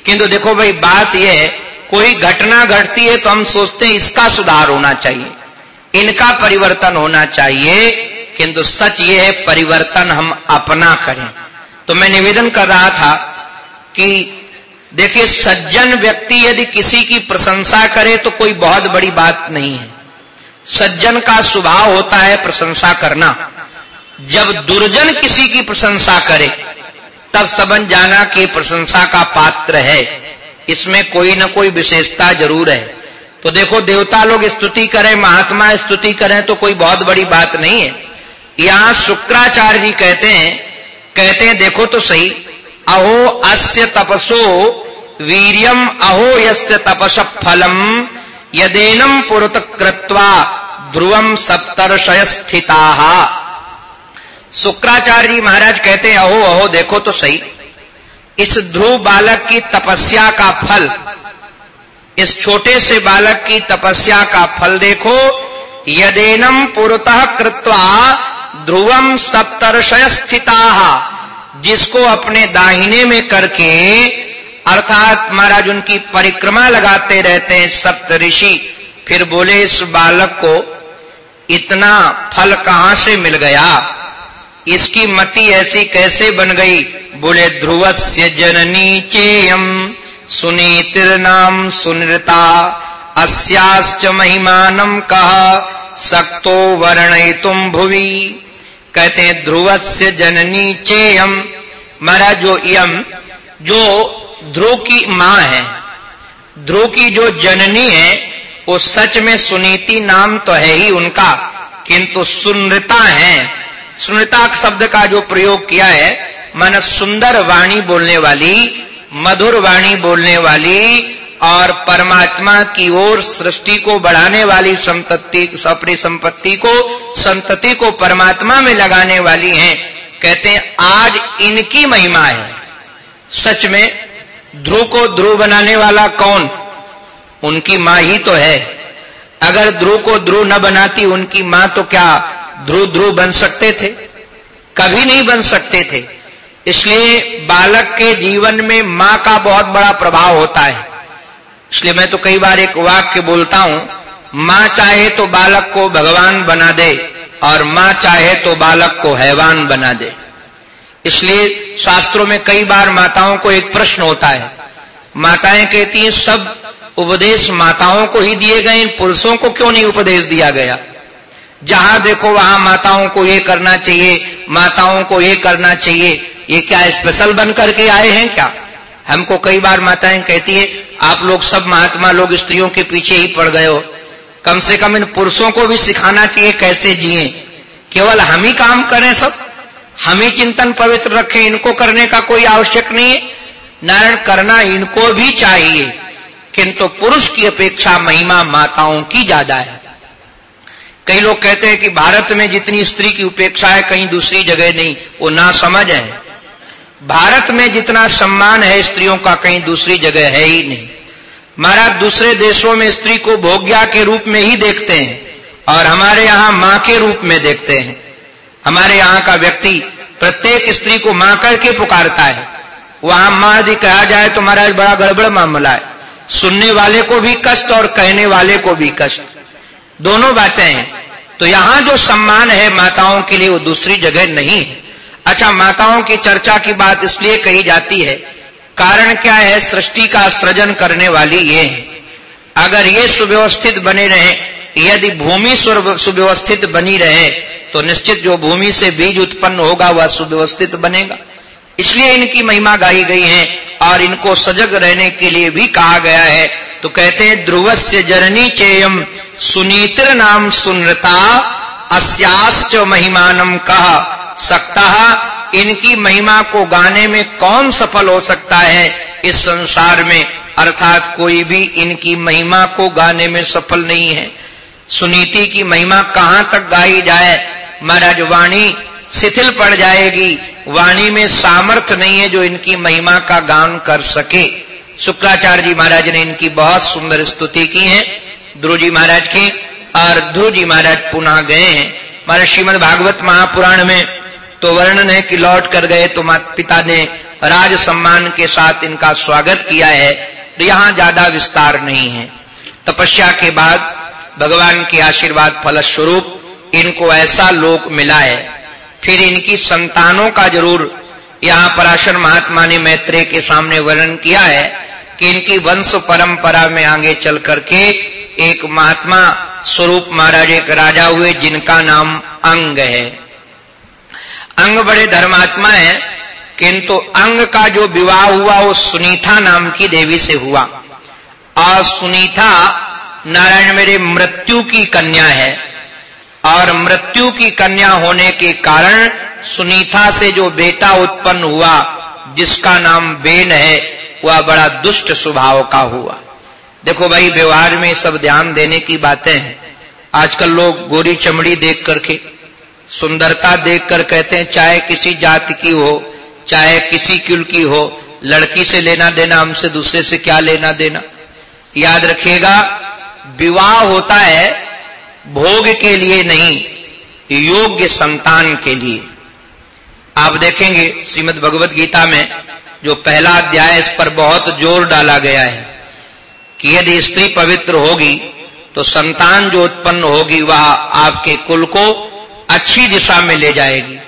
[SPEAKER 1] किंतु देखो भाई, बात यह है, कोई घटना घटती है तो हम सोचते हैं इसका सुधार होना चाहिए, इनका परिवर्तन होना चाहिए, किंतु सच ये है, परिवर्तन हम अपना करें। तो मैं निवेदन कर रहा था कि देखिए, सज्जन व्यक्ति यदि किसी की प्रशंसा करे तो कोई बहुत बड़ी बात नहीं है। सज्जन का स्वभाव होता है प्रशंसा करना। जब दुर्जन किसी की प्रशंसा करे, तब सबन जाना कि प्रशंसा का पात्र है। इसमें कोई ना कोई विशेषता ज़रूर है। तो देखो, देवता लोग स्तुति करें, महात्मा स्तुति करें तो कोई बहुत बड़ी बात नहीं है। यहाँ शुक्राचार्य जी कहते हैं कहते हैं, देखो तो सही, अहो अस्य तपसो वीरियम, अहो यस्य तपस फलम, यदेनम पुरत कृत्वा ध्रुवम सप्तर्षय स्थिता शुक्राचार्य जी महाराज कहते हैं, अहो अहो, देखो तो सही। इस ध्रुव बालक की तपस्या का फल, इस छोटे से बालक की तपस्या का फल देखो। यदेनम पुरतः कृत्वा ध्रुवम सप्तर्षय स्थिता जिसको अपने दाहिने में करके, अर्थात महाराज उनकी परिक्रमा लगाते रहते हैं सप्त ऋषि फिर बोले, इस बालक को इतना फल कहाँ से मिल गया? इसकी मति ऐसी कैसे बन गई? बोले, ध्रुवस्य जननी चेयम। सुनीतिर नाम सुनृता। अस्याश्च महिमानम कह सक्तो वर्ण तुम भुवि। कहते हैं ध्रुवस्य जननी चेयम। महाराज, जो यम जो ध्रुव की माँ है, ध्रुव की जो जननी है, वो सच में सुनीति नाम तो है ही उनका, किंतु सुनृता है। सुनृता शब्द का जो प्रयोग किया है, मन सुंदर वाणी बोलने वाली, मधुर वाणी बोलने वाली, और परमात्मा की ओर सृष्टि को बढ़ाने वाली संपत्ति अपनी संपत्ति को, संतति को परमात्मा में लगाने वाली हैं। कहते हैं, आज इनकी महिमा है। सच में, ध्रुव को ध्रुव बनाने वाला कौन? उनकी माँ ही तो है। अगर ध्रुव को ध्रुव न बनाती उनकी माँ तो क्या ध्रुव ध्रुव बन सकते थे, कभी नहीं बन सकते थे। इसलिए बालक के जीवन में माँ का बहुत बड़ा प्रभाव होता है। इसलिए मैं तो कई बार एक वाक्य बोलता हूँ, माँ चाहे तो बालक को भगवान बना दे और माँ चाहे तो बालक को हैवान बना दे। इसलिए शास्त्रों में कई बार माताओं को एक प्रश्न होता है। माताएँ कहती हैं, सब उपदेश माताओं को ही दिए गए इन पुरुषों को क्यों नहीं उपदेश दिया गया? जहाँ देखो वहाँ माताओं को ये करना चाहिए, माताओं को ये करना चाहिए। ये क्या स्पेशल बन करके आए हैं क्या? हमको कई बार माताएँ कहती है, आप लोग सब महात्मा लोग स्त्रियों के पीछे ही पड़ गए हो। कम से कम इन पुरुषों को भी सिखाना चाहिए कैसे जिए। केवल हम ही काम करें सब। हम ही चिंतन पवित्र रखें, इनको करने का कोई आवश्यक नहीं है। नारायण करना इनको भी चाहिए। किंतु पुरुष की अपेक्षा महिमा माताओं की ज़्यादा है। कई लोग कहते हैं कि भारत में जितनी स्त्री की उपेक्षा है, कहीं दूसरी जगह नहीं। वो ना समझ है। भारत में जितना सम्मान है स्त्रियों का, कहीं दूसरी जगह है ही नहीं। महाराज, दूसरे देशों में स्त्री को भोग्या के रूप में ही देखते हैं और हमारे यहाँ माँ के रूप में देखते हैं। हमारे यहाँ का व्यक्ति प्रत्येक स्त्री को माँ करके पुकारता है। वहाँ माँ यदि कहा जाए तो महाराज, बड़ा गड़बड़ मामला है। सुनने वाले को भी कष्ट और कहने वाले को भी कष्ट। दोनों बातें हैं। तो यहाँ जो सम्मान है माताओं के लिए वो दूसरी जगह नहीं है। अच्छा माताओं की चर्चा की बात इसलिए कही जाती है, कारण क्या है? सृष्टि का सृजन करने वाली ये है। अगर ये सुव्यवस्थित बने रहे, यदि भूमि सुव्यवस्थित बनी रहे तो निश्चित जो भूमि से बीज उत्पन्न होगा, वह सुव्यवस्थित बनेगा। इसलिए इनकी महिमा गाई गई है और इनको सजग रहने के लिए भी कहा गया है। तो कहते हैं, ध्रुवस्य जननी चेयम सुनीत्र नाम सुनता, अस्याश्च महिमानम कहा सकता, इनकी महिमा को गाने में कौन सफल हो सकता है इस संसार में? अर्थात कोई भी इनकी महिमा को गाने में सफल नहीं है। सुनीति की महिमा कहाँ तक गाई जाए? महाराज वाणी शिथिल पड़ जाएगी। वाणी में सामर्थ्य नहीं है जो इनकी महिमा का गान कर सके। शुक्राचार्य जी महाराज ने इनकी बहुत सुंदर स्तुति की है। ध्रुव जी महाराज की और ध्रुव जी महाराज पुनः गए हैं। हमारे श्रीमद भागवत महापुराण में तो वर्णन है कि लौट कर गए तो माता पिता ने राज सम्मान के साथ इनका स्वागत किया है। तो यहाँ ज़्यादा विस्तार नहीं है। तपस्या के बाद भगवान के आशीर्वाद फलस्वरूप इनको ऐसा लोक मिला है फिर इनकी संतानों का ज़रूर यहाँ पराशर महात्मा ने मैत्रेय के सामने वर्णन किया है कि इनकी वंश परंपरा में आगे चल करके एक महात्मा स्वरूप महाराज, एक राजा हुए जिनका नाम अंग है। अंग बड़े धर्मात्मा है, किंतु अंग का जो विवाह हुआ, वो सुनीता नाम की देवी से हुआ। और सुनीता नारायण मेरे मृत्यु की कन्या है। और मृत्यु की कन्या होने के कारण सुनीता से जो बेटा उत्पन्न हुआ, जिसका नाम बेन है, वह बड़ा दुष्ट स्वभाव का हुआ। देखो भाई, व्यवहार में सब ध्यान देने की बातें हैं। आजकल लोग गोरी चमड़ी देख करके, सुंदरता देख कर कहते हैं, चाहे किसी जाति की हो, चाहे किसी कुल की हो, लड़की से लेना देना, हमसे दूसरे से क्या लेना देना। याद रखिएगा, विवाह होता है भोग के लिए नहीं, योग्य संतान के लिए। आप देखेंगे श्रीमद भगवत गीता में जो पहला अध्याय इस पर बहुत ज़ोर डाला गया है कि यदि स्त्री पवित्र होगी तो संतान जो उत्पन्न होगी, वह आपके कुल को अच्छी दिशा में ले जाएगी।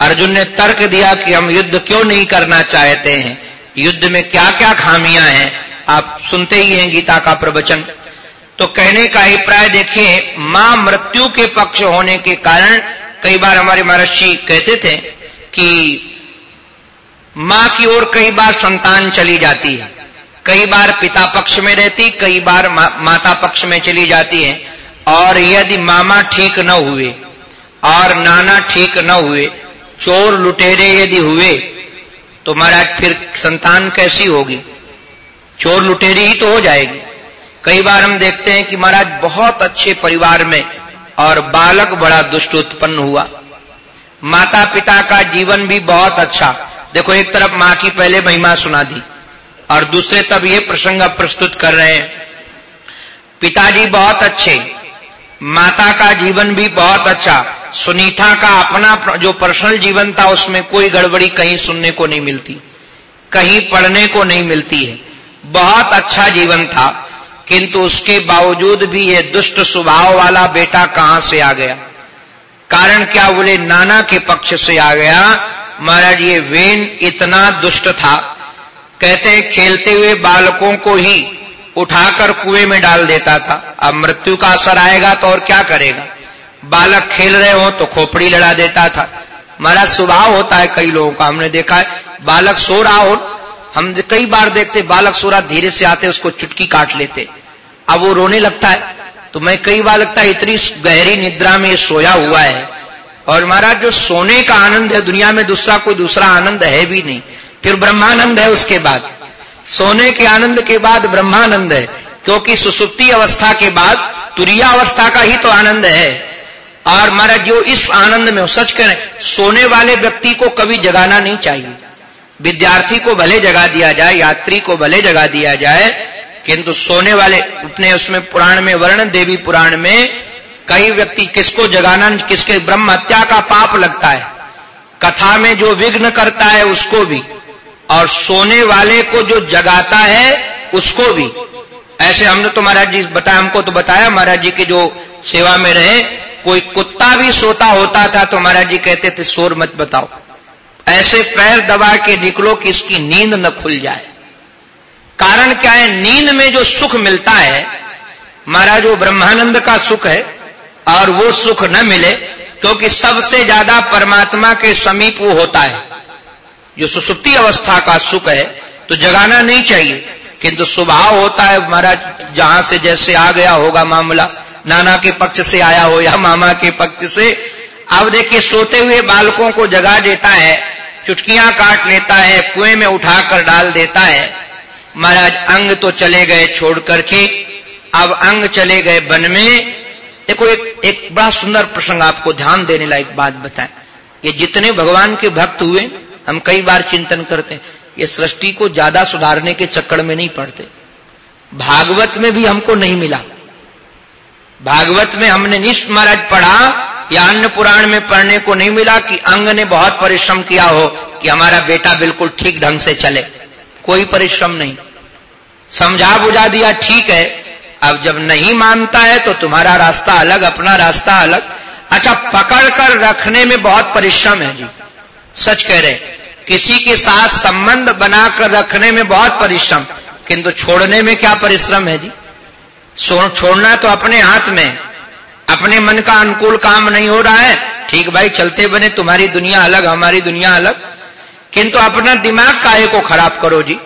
[SPEAKER 1] अर्जुन ने तर्क दिया कि हम युद्ध क्यों नहीं करना चाहते हैं? युद्ध में क्या क्या खामियाँ हैं? आप सुनते ही हैं गीता का प्रवचन। तो कहने का अभिप्राय देखिए माँ मृत्यु के पक्ष होने के कारण कई बार हमारे महर्षि कहते थे कि माँ की ओर कई बार संतान चली जाती है। कई बार पिता पक्ष में रहती कई बार मा, माता पक्ष में चली जाती है। और यदि मामा ठीक न हुए और नाना ठीक न हुए चोर लुटेरे यदि हुए तो महाराज फिर संतान कैसी होगी? चोर लुटेरी ही तो हो जाएगी। कई बार हम देखते हैं कि महाराज बहुत अच्छे परिवार में और बालक बड़ा दुष्ट उत्पन्न हुआ। माता पिता का जीवन भी बहुत अच्छा। देखो, एक तरफ़ माँ की पहले महिमा सुना दी और दूसरे तब ये प्रसंग प्रस्तुत कर रहे हैं। पिताजी बहुत अच्छे, माता का जीवन भी बहुत अच्छा सुनीता का अपना जो पर्सनल जीवन था उसमें कोई गड़बड़ी कहीं सुनने को नहीं मिलती, कहीं पढ़ने को नहीं मिलती है। बहुत अच्छा जीवन था। किंतु उसके बावजूद भी यह दुष्ट स्वभाव वाला बेटा कहाँ से आ गया? कारण क्या बोले? नाना के पक्ष से आ गया। महाराज, ये वेन इतना दुष्ट था। कहते हैं, खेलते हुए बालकों को ही उठाकर कुएँ में डाल देता था। अब मृत्यु का असर आएगा तो और क्या करेगा? बालक खेल रहे हो तो खोपड़ी लड़ा देता था। महाराज, स्वभाव होता है कई लोगों का। हमने देखा है, बालक सो रहा हो हम कई बार देखते, बालक सो रहा धीरे से आते, उसको चुटकी काट लेते। अब वो रोने लगता है। तो मैं कई बार लगता है, इतनी गहरी निद्रा में सोया हुआ है। और महाराज, जो सोने का आनंद है, दुनिया में दूसरा कोई दूसरा आनंद है भी नहीं। फिर ब्रह्मानंद है उसके बाद। सोने के आनंद के बाद ब्रह्मानंद है। क्योंकि सुसुप्ति अवस्था के बाद तुरिया अवस्था का ही तो आनंद है। और महाराज, जो इस आनंद में सच करें सोने वाले व्यक्ति को कभी जगाना नहीं चाहिए। विद्यार्थी को भले जगा दिया जाए, यात्री को भले जगा दिया जाए, किंतु सोने वाले अपने उसमें पुराण में वर्ण देवी पुराण में कई व्यक्ति किसको जगाना, किसके ब्रह्म हत्या का पाप लगता है? कथा में जो विघ्न करता है, उसको भी। और सोने वाले को जो जगाता है, उसको भी। ऐसे हमने तो महाराज जी बताया, हमको तो बताया, महाराज जी के जो सेवा में रहे, कोई कुत्ता भी सोता होता था तो महाराज जी कहते थे, शोर मत बताओ। ऐसे पैर दबा के निकलो कि इसकी नींद न खुल जाए। कारण क्या है? नींद में जो सुख मिलता है, महाराज, वो ब्रह्मानंद का सुख है, और वो सुख न मिले, क्योंकि सबसे ज़्यादा परमात्मा के समीप वो होता है। जो सुसुप्ति अवस्था का सुख है तो जगाना नहीं चाहिए, किंतु स्वभाव होता है, महाराज, जहाँ से जैसे आ गया होगा मामला, नाना के पक्ष से आया हो या मामा के पक्ष से, अब देखिए, सोते हुए बालकों को जगा देता है चुटकियाँ काट लेता है, कुएँ में उठाकर डाल देता है। महाराज, अंग तो चले गए छोड़ करके। अब अंग चले गए वन में। देखो, एक एक बड़ा सुंदर प्रसंग आपको ध्यान देने लायक बात बताएँ। ये जितने भगवान के भक्त हुए, हम कई बार चिंतन करते हैं, ये सृष्टि को ज़्यादा सुधारने के चक्कर में नहीं पड़ते। भागवत में भी हमको नहीं मिला। भागवत में हमने निष्ठ महाराज पढ़ा या अन्य पुराण में पढ़ने को नहीं मिला कि अंग ने बहुत परिश्रम किया हो कि हमारा बेटा बिल्कुल ठीक ढंग से चले। कोई परिश्रम नहीं। समझा बुझा दिया, ठीक है। अब जब नहीं मानता है तो तुम्हारा रास्ता अलग, अपना रास्ता अलग। अच्छा पकड़ कर रखने में बहुत परिश्रम है जी। सच कह रहे किसी के साथ संबंध बनाकर रखने में बहुत परिश्रम। किंतु छोड़ने में क्या परिश्रम है जी? छोड़ना तो अपने हाथ में अपने मन का अनुकूल काम नहीं हो रहा है। ठीक भाई, चलते बने, तुम्हारी दुनिया अलग, हमारी दुनिया अलग। किंतु अपना दिमाग काहे को खराब करो जी?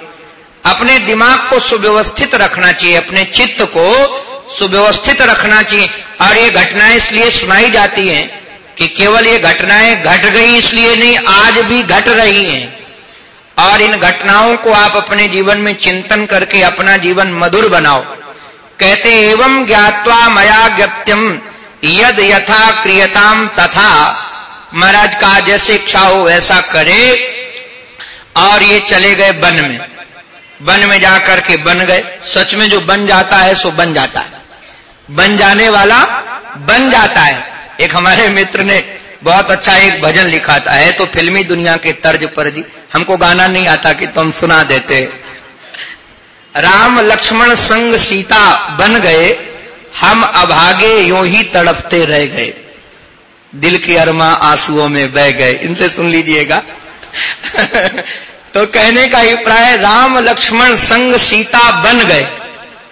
[SPEAKER 1] अपने दिमाग को सुव्यवस्थित रखना चाहिए, अपने चित्त को सुव्यवस्थित रखना चाहिए। और ये घटनाएँ इसलिए सुनाई जाती हैं कि केवल ये घटनाएँ घट गई इसलिए नहीं, आज भी घट रही हैं। और इन घटनाओं को आप अपने जीवन में चिंतन करके अपना जीवन मधुर बनाओ। कहते एवं ज्ञातवा मया ज्ञप्त्यम यद यथा क्रियताम तथा। महाराज का जैसे इच्छा हो वैसा करे। और ये चले गए वन में। वन में जाकर के बन गए। सच में जो बन जाता है, सो बन जाता है। बन जाने वाला बन जाता है। एक हमारे मित्र ने बहुत अच्छा एक भजन लिखा था। है तो फिल्मी दुनिया के तर्ज पर जी, हमको गाना नहीं आता कि तुम सुना देते। राम लक्ष्मण संग सीता बन गए, हम अभागे यूँ ही तड़पते रह गए। दिल की अरमा आंसुओं में बह गए। इनसे सुन लीजिएगा। *laughs* तो कहने का अभिप्राय राम लक्ष्मण संग सीता बन गए।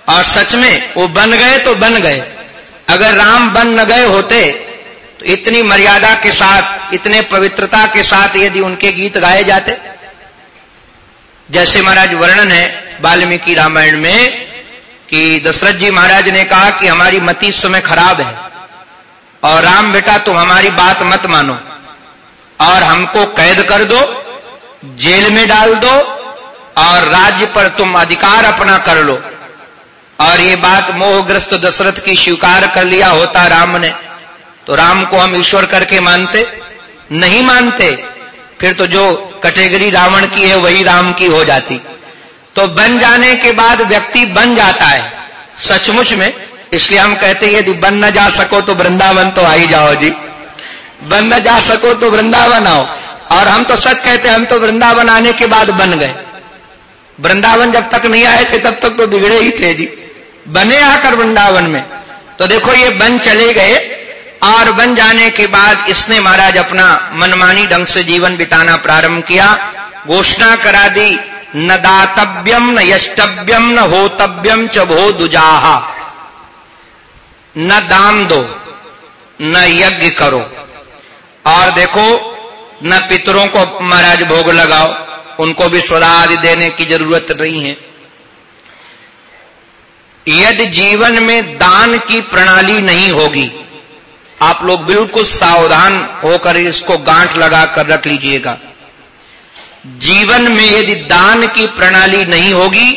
[SPEAKER 1] और सच में, वो बन गए तो बन गए। अगर राम बन न गए होते तो इतनी मर्यादा के साथ, इतने पवित्रता के साथ यदि उनके गीत गाए जाते। जैसे महाराज वर्णन है वाल्मीकि रामायण में कि दशरथ जी महाराज ने कहा कि हमारी मति इस समय खराब है और राम बेटा तुम हमारी बात मत मानो और हमको कैद कर दो, जेल में डाल दो और राज्य पर तुम अधिकार अपना कर लो। और ये बात मोहग्रस्त दशरथ की स्वीकार कर लिया होता राम ने। तो राम को हम ईश्वर करके मानते? नहीं मानते? फिर तो जो कैटेगरी रावण की है, वही राम की हो जाती। तो बन जाने के बाद व्यक्ति बन जाता है, सचमुच में। इसलिए हम कहते हैं, यदि बन न जा सको तो वृंदावन तो आई जाओ जी। बन न जा सको तो वृंदावन आओ। और हम तो सच कहते हम तो वृंदावन आने के बाद बन गए। वृंदावन जब तक नहीं आए थे, तब तक तो बिगड़े ही थे जी। बने आकर वृंदावन में। तो देखो, ये बन चले गए और बन जाने के बाद इसने महाराज अपना मनमानी ढंग से जीवन बिताना प्रारंभ किया। घोषणा करा दी, न दातव्यम, न यष्टव्यम, न होतव्यम च भो दुजाहा। न दान दो, न यज्ञ करो। और देखो, न पितरों को महाराज भोग लगाओ, उनको भी स्वदा देने की ज़रूरत नहीं है। यदि जीवन में दान की प्रणाली नहीं होगी आप लोग बिल्कुल सावधान होकर इसको गांठ लगाकर रख लीजिएगा। जीवन में यदि दान की प्रणाली नहीं होगी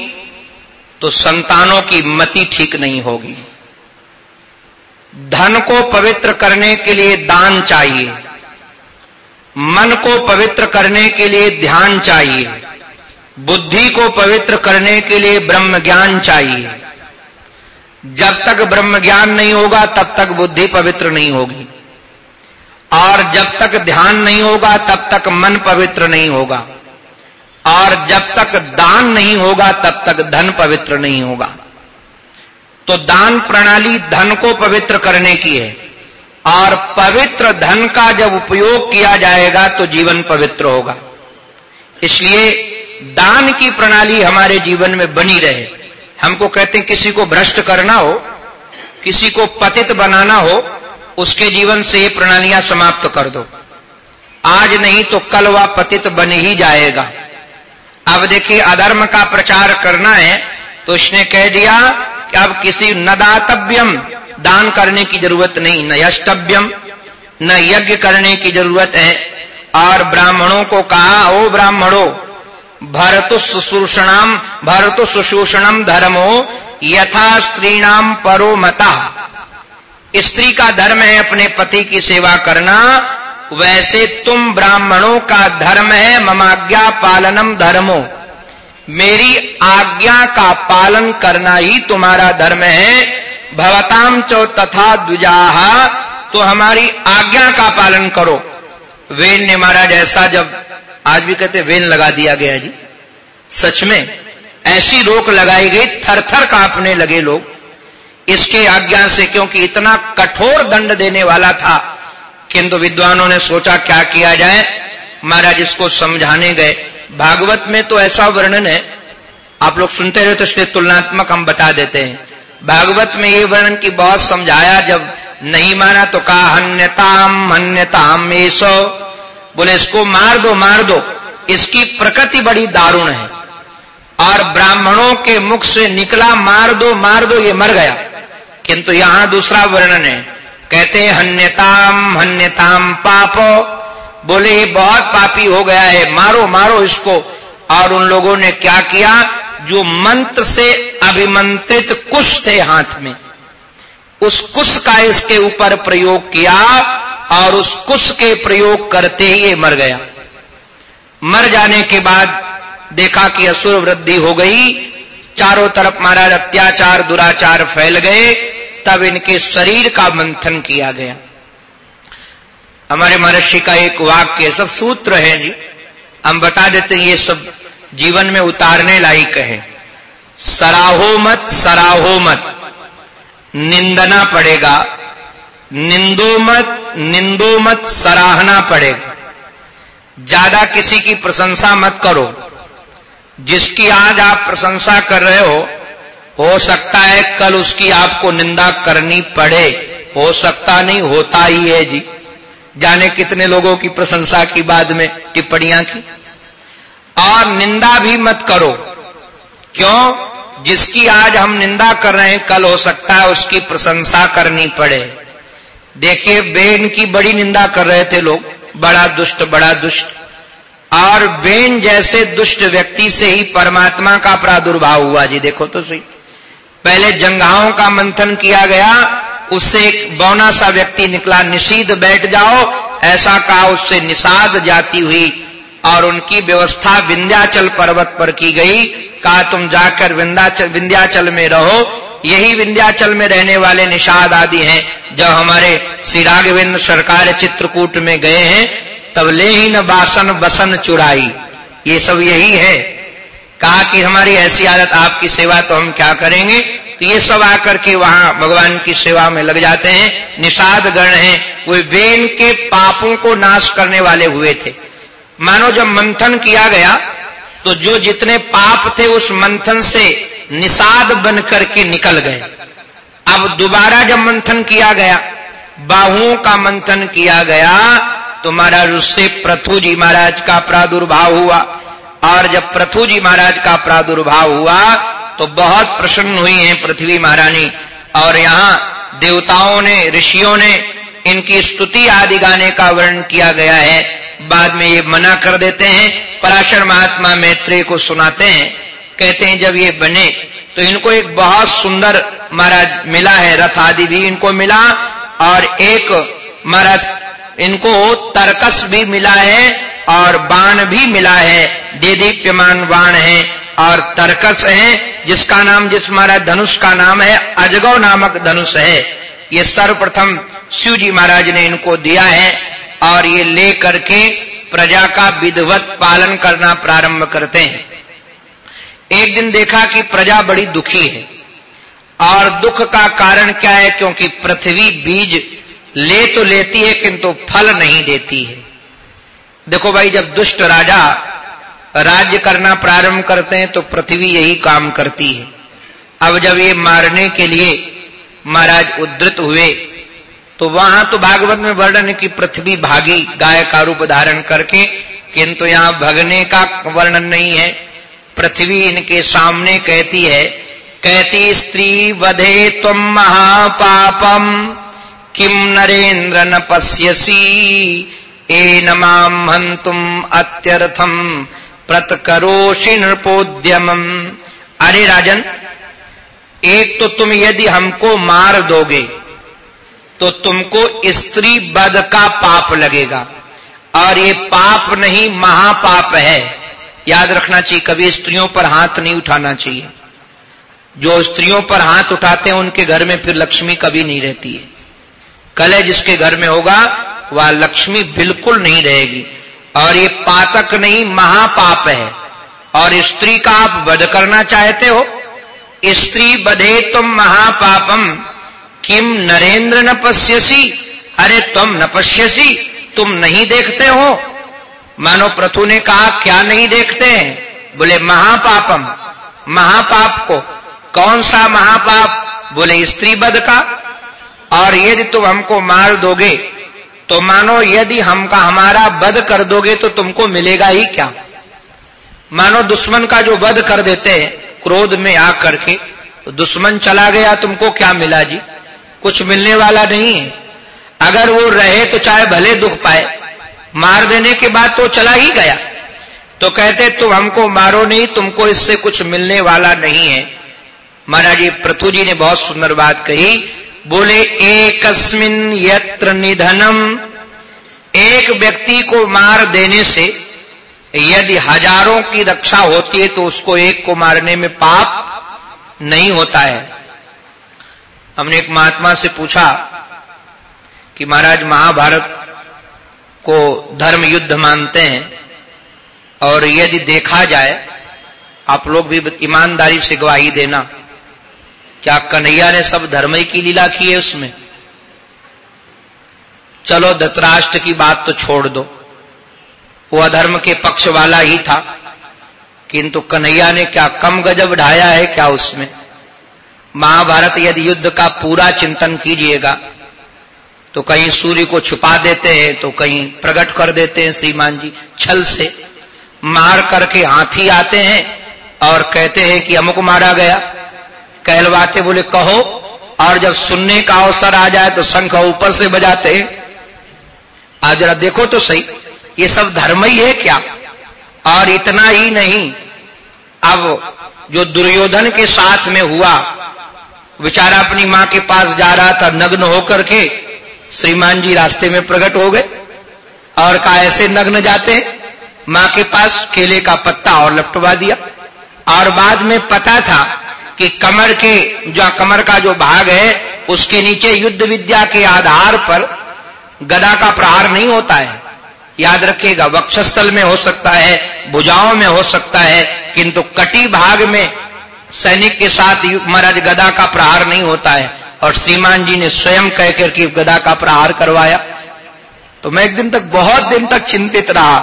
[SPEAKER 1] तो संतानों की मति ठीक नहीं होगी। धन को पवित्र करने के लिए दान चाहिए। मन को पवित्र करने के लिए ध्यान चाहिए। बुद्धि को पवित्र करने के लिए ब्रह्म ज्ञान चाहिए। जब तक ब्रह्म ज्ञान नहीं होगा, तब तक बुद्धि पवित्र नहीं होगी। और जब तक ध्यान नहीं होगा, तब तक मन पवित्र नहीं होगा। और जब तक दान नहीं होगा, तब तक धन पवित्र नहीं होगा। तो दान प्रणाली धन को पवित्र करने की है। और पवित्र धन का जब उपयोग किया जाएगा तो जीवन पवित्र होगा। इसलिए दान की प्रणाली हमारे जीवन में बनी रहे। हमको कहते हैं, किसी को भ्रष्ट करना हो, किसी को पतित बनाना हो, उसके जीवन से ये प्रणालियाँ समाप्त कर दो। आज नहीं तो कल वह पतित बन ही जाएगा। अब देखिए, अधर्म का प्रचार करना है तो उसने कह दिया कि अब किसी न दातव्यम दान करने की ज़रूरत नहीं, न यष्टव्यम, न यज्ञ करने की ज़रूरत है। और ब्राह्मणों को कहा, ओ ब्राह्मणों भरतु सुशूषणम भरतु सुशूषणम धर्मो यथा स्त्रीणाम परो मता स्त्री का धर्म है अपने पति की सेवा करना, वैसे तुम ब्राह्मणों का धर्म है ममाज्ञा पालनम धर्मो। मेरी आज्ञा का पालन करना ही तुम्हारा धर्म है भवताम चो तथा द्विजाहा तो हमारी आज्ञा का पालन करो। वेन ने महाराज ऐसा जब आज भी कहते वेन लगा दिया गया जी। सच में, ऐसी रोक लगाई गई थर थर कांपने लगे लोग। इसके आज्ञा से क्योंकि इतना कठोर दंड देने वाला था किंतु विद्वानों ने सोचा, क्या किया जाए? महाराज इसको समझाने गए। भागवत में तो ऐसा वर्णन है, आप लोग सुनते रहे तो इसलिए तुलनात्मक हम बता देते हैं। भागवत में ये वर्णन की बहुत समझाया जब नहीं माना तो कहा, हन्यताम हन्यताम सो बोले, इसको मार दो मार दो। इसकी प्रकृति बड़ी दारुण है। और ब्राह्मणों के मुख से निकला, मार दो मार दो, ये मर गया। किंतु यहाँ दूसरा वर्णन है। कहते हैं, हन्यताम हन्यताम पापो। बोले, ये बहुत पापी हो गया है। मारो मारो इसको। और उन लोगों ने क्या किया? जो मंत्र से अभिमंत्रित कुश थे हाथ में। उस कुश का इसके ऊपर प्रयोग किया और उस कुश के प्रयोग करते ही ये मर गया। मर जाने के बाद देखा कि असुर वृद्धि हो गई, चारों तरफ़ महाराज अत्याचार, दुराचार फैल गए, तब इनके शरीर का मंथन किया गया। हमारे महर्षि का एक वाक्य, सब सूत्र है जी। हम बता देते हैं, ये सब जीवन में उतारने लायक है। सराहो मत सराहो मत। निंदना पड़ेगा। निंदो मत निंदो मत सराहना पड़ेगा। ज़्यादा किसी की प्रशंसा मत करो। जिसकी आज आप प्रशंसा कर रहे हो हो सकता है कल उसकी आपको निंदा करनी पड़े। हो सकता नहीं, होता ही है जी। जाने कितने लोगों की प्रशंसा की बाद में, टिप्पणियाँ की। और निंदा भी मत करो। क्यों? जिसकी आज हम निंदा कर रहे हैं, कल हो सकता है उसकी प्रशंसा करनी पड़े। देखिए, बेन की बड़ी निंदा कर रहे थे लोग, बड़ा दुष्ट बड़ा दुष्ट। और बेन जैसे दुष्ट व्यक्ति से ही परमात्मा का प्रादुर्भाव हुआ। जी देखो तो सही। पहले जंगाओं का मंथन किया गया, उससे एक बौना सा व्यक्ति निकला, निषीद बैठ जाओ, ऐसा कहा, उससे निषाद जाती हुई और उनकी व्यवस्था विंध्याचल पर्वत पर की गई। कहा, तुम जाकर विंध्याचल विंध्याचल में रहो। यही विंध्याचल में रहने वाले निषाद आदि हैं। जब हमारे श्री राघवेंद्र सरकार चित्रकूट में गए हैं, तब ले ही न बासन बसन चुराई। ये सब यही है। कहा कि हमारी ऐसी आदत, आपकी सेवा तो हम क्या करेंगे? तो ये सब आकर के वहाँ भगवान की सेवा में लग जाते हैं। निषाद गण हैं। वे वेन के पापों को नाश करने वाले हुए थे। मानो जब मंथन किया गया तो जो जितने पाप थे उस मंथन से निषाद बन करके निकल गए। अब दोबारा जब मंथन किया गया, बाहुओं का मंथन किया गया तो महाराज उससे प्रथु जी महाराज का प्रादुर्भाव हुआ। और जब प्रथु जी महाराज का प्रादुर्भाव हुआ तो बहुत प्रसन्न हुई हैं पृथ्वी महारानी। और यहाँ देवताओं ने, ऋषियों ने इनकी स्तुति आदि गाने का वर्णन किया गया है। बाद में ये मना कर देते हैं। पराशर महात्मा मैत्रेय को सुनाते हैं। कहते हैं, जब ये बने तो इनको एक बहुत सुंदर महाराज मिला है। रथ आदि भी इनको मिला और एक महाराज इनको तरकस भी मिला है और बाण भी मिला है। दे दीप्यमान बाण है और तरकस है, जिसका नाम, जिस महाराज धनुष का नाम है, अजगौ नामक धनुष है। ये सर्वप्रथम शिव जी महाराज ने इनको दिया है और ये ले करके प्रजा का विधवत पालन करना प्रारंभ करते हैं। एक दिन देखा कि प्रजा बड़ी दुखी है और दुख का कारण क्या है क्योंकि पृथ्वी बीज ले तो लेती है किंतु फल नहीं देती है। देखो भाई, जब दुष्ट राजा राज्य करना प्रारंभ करते हैं तो पृथ्वी यही काम करती है। अब जब ये मारने के लिए महाराज उद्धृत हुए। तो वहाँ तो भागवत में वर्णन की पृथ्वी भागी, गाय का रूप धारण करके, किंतु तो यहाँ भगने का वर्णन नहीं है। पृथ्वी इनके सामने कहती है, कहती, स्त्री वधे तुम महापापम किम नरेन्द्र न पश्यसी ए नमाम हंतुम अत्यर्थम, प्रतकरोषि नृपोद्यम अरे राजन एक तो तुम यदि हमको मार दोगे तो तुमको स्त्री बद का पाप लगेगा। और ये पाप नहीं, महापाप है। याद रखना चाहिए, कभी स्त्रियों पर हाथ नहीं उठाना चाहिए। जो स्त्रियों पर हाथ उठाते हैं, उनके घर में फिर लक्ष्मी कभी नहीं रहती है। कल जिसके घर में होगा, वह लक्ष्मी बिल्कुल नहीं रहेगी। और ये पातक नहीं, महापाप है। और स्त्री का आप वध करना चाहते हो स्त्री बधे तुम महापापम। किम नरेंद्र न पश्यसी? अरे तुम न पश्यसी, तुम नहीं देखते हो। मानो प्रथु ने कहा, क्या नहीं देखते? हैं बोले, महापापम। महापाप को? कौन सा महापाप? बोले स्त्री बद का। और यदि तुम हमको मार दोगे तो मानो यदि हमका हमारा वध कर दोगे तो तुमको मिलेगा ही क्या? मानो दुश्मन का जो वध कर देते हैं क्रोध में आकर के तो दुश्मन चला गया, तुमको क्या मिला जी? कुछ मिलने वाला नहीं है। अगर वो रहे तो चाहे भले दुख पाए, मार देने के बाद तो चला ही गया। तो कहते, तुम हमको मारो नहीं, तुमको इससे कुछ मिलने वाला नहीं है। महाराज जी पृथु जी ने बहुत सुंदर बात कही। बोले, एकस्मिन यत्र निधनम, एक व्यक्ति को मार देने से यदि हज़ारों की रक्षा होती है तो उसको एक को मारने में पाप नहीं होता है। हमने एक महात्मा से पूछा कि महाराज, महाभारत को धर्म युद्ध मानते हैं और यदि देखा जाए, आप लोग भी ईमानदारी से गवाही देना। क्या कन्हैया ने सब धर्म की लीला की है उसमें? चलो धतराष्ट्र की बात तो छोड़ दो। वो अधर्म के पक्ष वाला ही था। किंतु कन्हैया ने क्या कम गजब ढाया है क्या उसमें? महाभारत यदि युद्ध का पूरा चिंतन कीजिएगा तो कहीं सूर्य को छुपा देते हैं तो कहीं प्रकट कर देते हैं श्रीमान जी, छल से। मार करके हाथी आते हैं और कहते हैं कि अमुक मारा गया। कहलवाते बोले, कहो, और जब सुनने का अवसर आ जाए तो शंख ऊपर से बजाते हैं। आज जरा देखो तो सही। ये सब धर्म ही है क्या? और इतना ही नहीं। अब जो दुर्योधन के साथ में हुआ, बेचारा अपनी माँ के पास जा रहा था, नग्न होकर के श्रीमान जी रास्ते में प्रकट हो गए और कहा, ऐसे नग्न जाते माँ के पास केले का पत्ता और लपटवा दिया। और बाद में पता था कि कमर के, जो कमर का जो भाग है, उसके नीचे युद्ध विद्या के आधार पर गदा का प्रहार नहीं होता है। याद रखिएगा वक्षस्थल में हो सकता है, भुजाओं में हो सकता है, किंतु कटी भाग में सैनिक के साथ महाराज गदा का प्रहार नहीं होता है। और श्रीमान जी ने स्वयं कहकर के गदा का प्रहार करवाया। तो मैं एक दिन तक, बहुत दिन तक चिंतित रहा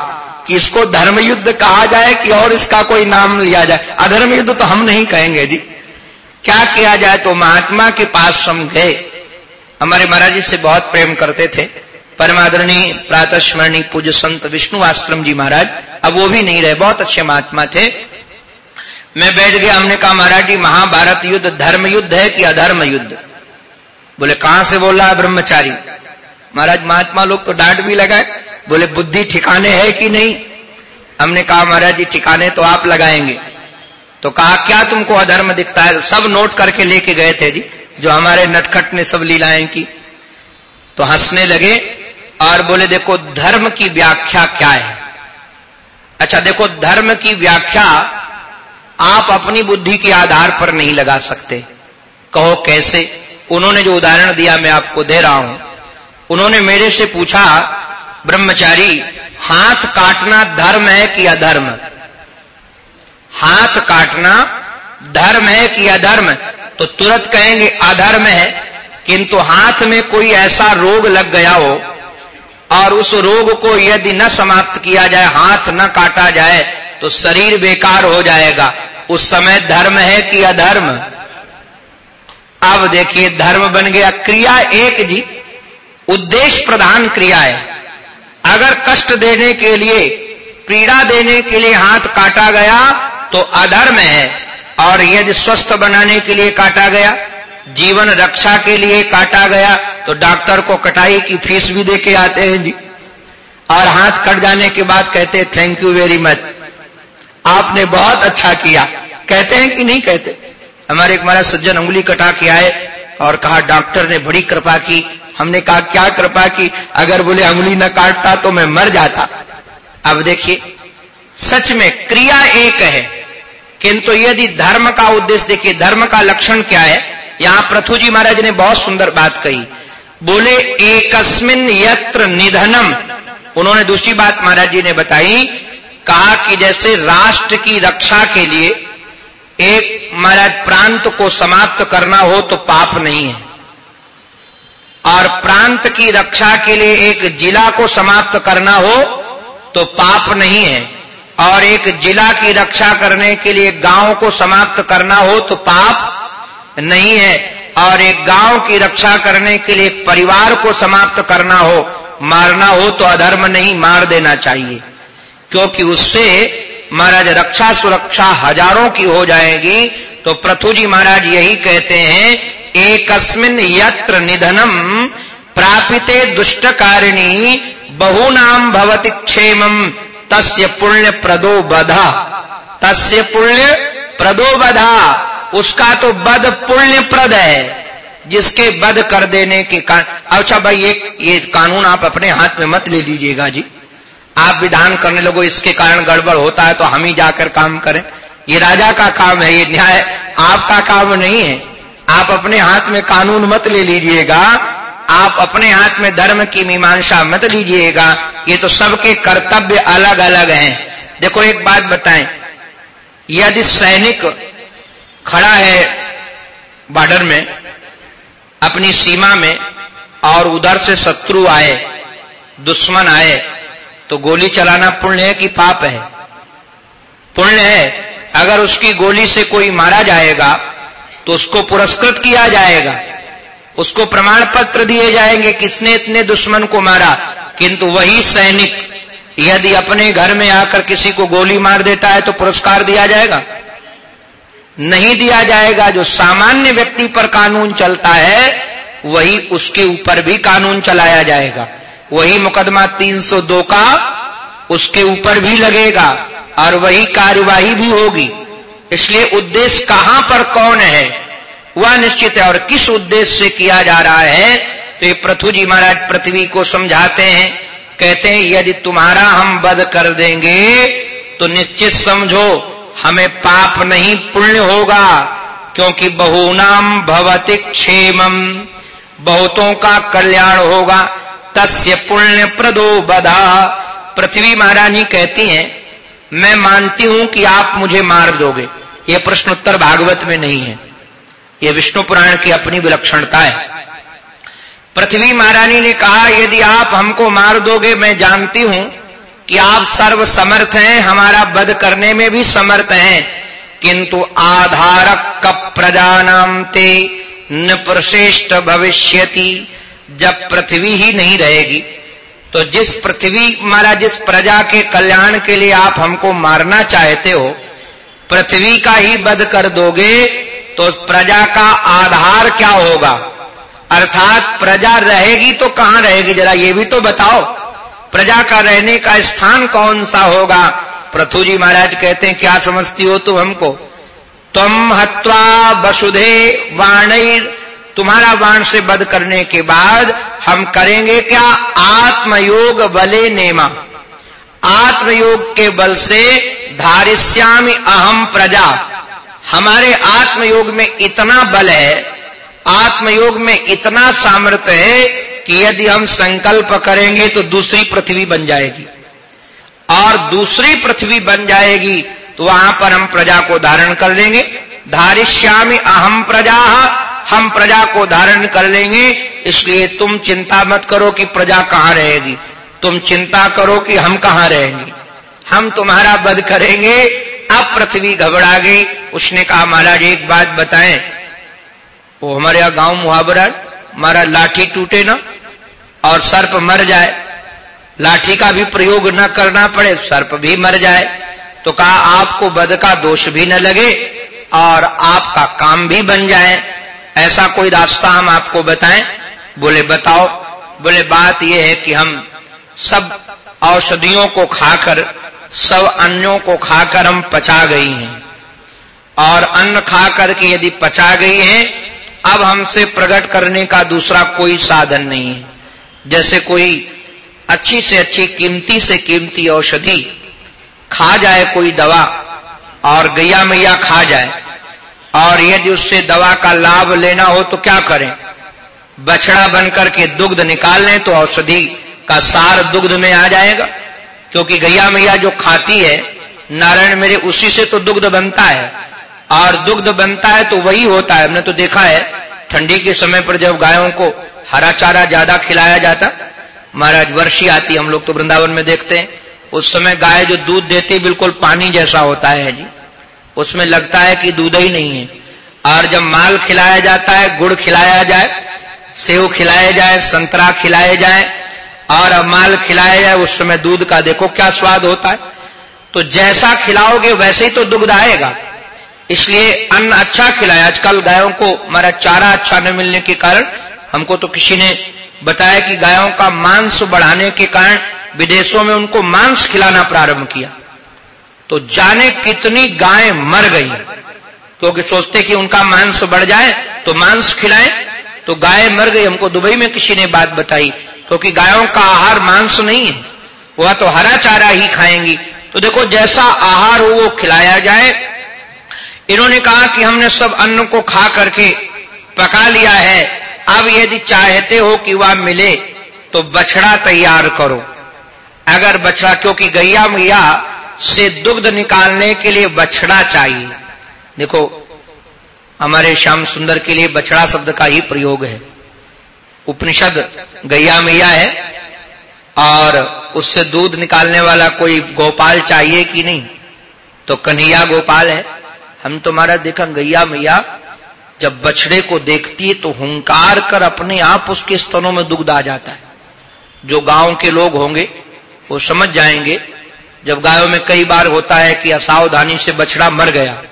[SPEAKER 1] कि इसको धर्म युद्ध कहा जाए कि और इसका कोई नाम लिया जाए। अधर्म युद्ध तो हम नहीं कहेंगे जी। क्या किया जाए तो महात्मा के पास हम गए। हमारे महाराज जी से बहुत प्रेम करते थे। परमादरणी प्रातः स्मरणी पूज्य संत विष्णु आश्रम जी महाराज, अब वो भी नहीं रहे, बहुत अच्छे महात्मा थे। मैं बैठ गया, हमने कहा, महाराज जी, महाभारत युद्ध धर्म युद्ध है कि अधर्म युद्ध? बोले, कहाँ से बोल रहा है ब्रह्मचारी? महाराज, महात्मा लोग तो डांट भी लगाए। बोले, बुद्धि ठिकाने है कि नहीं? हमने कहा, महाराज जी, ठिकाने तो आप लगाएँगे। तो कहा, क्या तुमको अधर्म दिखता है? सब नोट करके लेके गए थे जी, जो हमारे नटखट ने सब लीलाएँ की। तो हंसने लगे और बोले, देखो, धर्म की व्याख्या क्या है? अच्छा देखो, धर्म की व्याख्या आप अपनी बुद्धि के आधार पर नहीं लगा सकते। कहो, कैसे? उन्होंने जो उदाहरण दिया, मैं आपको दे रहा हूँ। उन्होंने मेरे से पूछा, ब्रह्मचारी, हाथ काटना धर्म है कि अधर्म? हाथ काटना धर्म है कि अधर्म? तो तुरंत कहेंगे, अधर्म है, किंतु हाथ में कोई ऐसा रोग लग गया हो और उस रोग को यदि न समाप्त किया जाए, हाथ न काटा जाए तो शरीर बेकार हो जाएगा। उस समय धर्म है कि अधर्म? अब देखिए, धर्म बन गया। क्रिया एक जी। उद्देश्य प्रधान क्रिया है। अगर कष्ट देने के लिए, पीड़ा देने के लिए हाथ काटा गया तो अधर्म है। और यदि स्वस्थ बनाने के लिए काटा गया जीवन रक्षा के लिए काटा गया तो डॉक्टर को कटाई की फ़ीस भी दे के आते हैं जी। और हाथ कट जाने के बाद कहते हैं थैंक यू वेरी मच आपने बहुत अच्छा किया। कहते हैं कि नहीं कहते? हमारे एक महाराज सज्जन उंगली कटा के आए और कहा, डॉक्टर ने बड़ी कृपा की। हमने कहा, क्या कृपा की? अगर बोले अंगुली न काटता तो मैं मर जाता। अब देखिए, सच में क्रिया एक है, किंतु यदि धर्म का उद्देश्य, देखिए, धर्म का लक्षण क्या है? यहाँ प्रथु जी महाराज ने बहुत सुंदर बात कही। बोले, एकस्मिन यत्र निधनम। उन्होंने दूसरी बात महाराज जी ने बताई, कहा कि जैसे राष्ट्र की रक्षा के लिए एक महाराज प्रांत को समाप्त करना हो तो पाप नहीं है। और प्रांत की रक्षा के लिए एक जिला को समाप्त करना हो तो पाप नहीं है। और एक जिला की रक्षा करने के लिए गाँव को समाप्त करना हो तो पाप नहीं है, और एक गाँव की रक्षा करने के लिए परिवार को समाप्त करना हो, मारना हो तो अधर्म नहीं मार देना चाहिए, क्योंकि उससे महाराज रक्षा सुरक्षा हज़ारों की हो जाएगी। तो प्रथु जी महाराज यही कहते हैं, एकस्मिन यत्र निधनम प्रापिते दुष्ट दुष्टकारिणी, बहुनाम भवति क्षेमम तस्य पुण्य प्रदो बधा तस्य पुण्य प्रदो बधा उसका तो बद पुण्य प्रद है, जिसके बद कर देने के कारण। अच्छा भाई, ये ये कानून आप अपने हाथ में मत ले लीजिएगा जी। आप विधान करने लगो, इसके कारण गड़बड़ होता है तो हम ही जाकर काम करें। ये राजा का काम है, ये न्याय आपका काम नहीं है। आप अपने हाथ में कानून मत ले लीजिएगा, आप अपने हाथ में धर्म की मीमांसा मत लीजिएगा। ये तो सबके कर्तव्य अलग अलग हैं। देखो एक बात बताएँ, यदि सैनिक खड़ा है बॉर्डर में, अपनी सीमा में, और उधर से शत्रु आए, दुश्मन आए तो गोली चलाना पुण्य है कि पाप है? पुण्य है। अगर उसकी गोली से कोई मारा जाएगा तो उसको पुरस्कृत किया जाएगा। उसको प्रमाण पत्र दिए जाएँगे, किसने इतने दुश्मन को मारा। किंतु वही सैनिक, यदि अपने घर में आकर किसी को गोली मार देता है तो पुरस्कार दिया जाएगा? नहीं दिया जाएगा। जो सामान्य व्यक्ति पर कानून चलता है, वही उसके ऊपर भी कानून चलाया जाएगा। वही मुकदमा 302 का उसके ऊपर भी लगेगा और वही कार्यवाही भी होगी। इसलिए उद्देश्य कहाँ पर कौन है, वह निश्चित है। और किस उद्देश्य से किया जा रहा है तो ये पृथु जी महाराज पृथ्वी को समझाते हैं। कहते हैं, यदि तुम्हारा हम वध कर देंगे तो निश्चित समझो हमें पाप नहीं पुण्य होगा, क्योंकि बहुनाम भवति क्षेमम। बहुतों का कल्याण होगा, तस्य पुण्य प्रदो बधा। पृथ्वी महारानी कहती हैं, मैं मानती हूँ कि आप मुझे मार दोगे। यह प्रश्न उत्तर भागवत में नहीं है। यह विष्णु पुराण की अपनी विलक्षणता है। पृथ्वी महारानी ने कहा, यदि आप हमको मार दोगे, मैं जानती हूँ कि आप सर्व समर्थ हैं, हमारा वध करने में भी समर्थ हैं। किंतु आधारक कप प्रजानाम ते न प्रश्रेष्ठ भविष्यति, जब पृथ्वी ही नहीं रहेगी। तो जिस पृथ्वी हमारा जिस प्रजा के कल्याण के लिए आप हमको मारना चाहते हो, पृथ्वी का ही वध कर दोगे तो प्रजा का आधार क्या होगा? अर्थात प्रजा रहेगी तो कहाँ रहेगी? जरा ये भी तो बताओ। प्रजा का रहने का स्थान कौन सा होगा? प्रथु जी महाराज कहते हैं, क्या समझती हो तुम हमको? तुम हत्वा वसुधे वाणिर, तुम्हारा वाण से बध करने के बाद हम करेंगे क्या? आत्मयोग बले नेमा। आत्मयोग के बल से धारिश्यामी अहम प्रजा। हमारे आत्मयोग में इतना बल है, आत्मयोग में इतना सामर्थ्य है कि यदि हम संकल्प करेंगे तो दूसरी पृथ्वी बन जाएगी। और दूसरी पृथ्वी बन जाएगी तो वहाँ पर हम प्रजा को धारण कर लेंगे। धारिश्यामी अहम प्रजा, हम प्रजा को धारण कर लेंगे। इसलिए तुम चिंता मत करो कि प्रजा कहाँ रहेगी। तुम चिंता करो कि हम कहाँ रहेंगे। हम तुम्हारा वध करेंगे। अब पृथ्वी घबरा गई। उसने कहा, महाराज, एक बात बताएँ। वो हमारे यहाँ गाँव मुहावरा हमारा लाठी टूटे ना। और सर्प मर जाए, लाठी का भी प्रयोग न करना पड़े, सर्प भी मर जाए तो कहा आपको बद का दोष भी न लगे और आपका काम भी बन जाए। ऐसा कोई रास्ता हम आपको बताएँ? बोले, बताओ। बोले, बात यह है कि हम सब औषधियों को खाकर, सब अन्यों को खाकर हम पचा गई हैं। और अन्न खा करके यदि पचा गई हैं, अब हमसे प्रकट करने का दूसरा कोई साधन नहीं है। जैसे कोई अच्छी से अच्छी कीमती से कीमती औषधि खा जाए कोई दवा और गैया मैया खा जाए और यदि उससे दवा का लाभ लेना हो तो क्या करें? बछड़ा बनकर के दुग्ध निकाल लें तो औषधि का सार दुग्ध में आ जाएगा। क्योंकि गैया मैया जो खाती है, नारायण मेरे उसी से तो दुग्ध बनता है। और दुग्ध बनता है तो वही होता है। हमने तो देखा है, ठंडी के समय पर जब गायों को हरा चारा ज़्यादा खिलाया जाता। महाराज वर्षी आती, हम लोग तो वृंदावन में देखते हैं। उस समय गाय जो दूध देती, बिल्कुल पानी जैसा होता है जी। उसमें लगता है कि दूध ही नहीं है। और जब माल खिलाया जाता है, गुड़ खिलाया जाए, सेव खिलाए जाए, संतरा खिलाए जाए, और माल खिलाया जाए, उस समय दूध का देखो क्या स्वाद होता है। तो जैसा खिलाओगे, वैसे ही तो दुग्ध आएगा। इसलिए अन्न अच्छा खिलाए। आजकल गायों को हमारा चारा अच्छा न मिलने के कारण हमको तो किसी ने बताया कि गायों का मांस बढ़ाने के कारण विदेशों में उनको मांस खिलाना प्रारंभ किया। तो जाने कितनी गायें मर गई। क्योंकि सोचते कि उनका मांस बढ़ जाए तो मांस खिलाएँ तो गाय मर गई। हमको दुबई में किसी ने बात बताई क्योंकि गायों का आहार मांस नहीं है। वह तो हरा चारा ही खाएँगी। तो देखो, जैसा आहार हो, वो खिलाया जाए। इन्होंने कहा कि हमने सब अन्न को खा करके पका लिया है। अब यदि चाहते हो कि वह मिले तो बछड़ा तैयार करो। अगर बछड़ा, क्योंकि गैया मैया से दुग्ध निकालने के लिए बछड़ा चाहिए। देखो, हमारे श्याम सुंदर के लिए बछड़ा शब्द का ही प्रयोग है। उपनिषद गैया मैया है, और उससे दूध निकालने वाला कोई गोपाल चाहिए कि नहीं? तो कन्हैया गोपाल है। हम तुम्हारा देखा, गैया मैया जब बछड़े को देखती है तो हुंकार कर अपने आप उसके स्तनों में दुग्ध आ जाता है। जो गाँव के लोग होंगे, वो समझ जाएँगे, जब गायों में कई बार होता है कि असावधानी से बछड़ा मर गया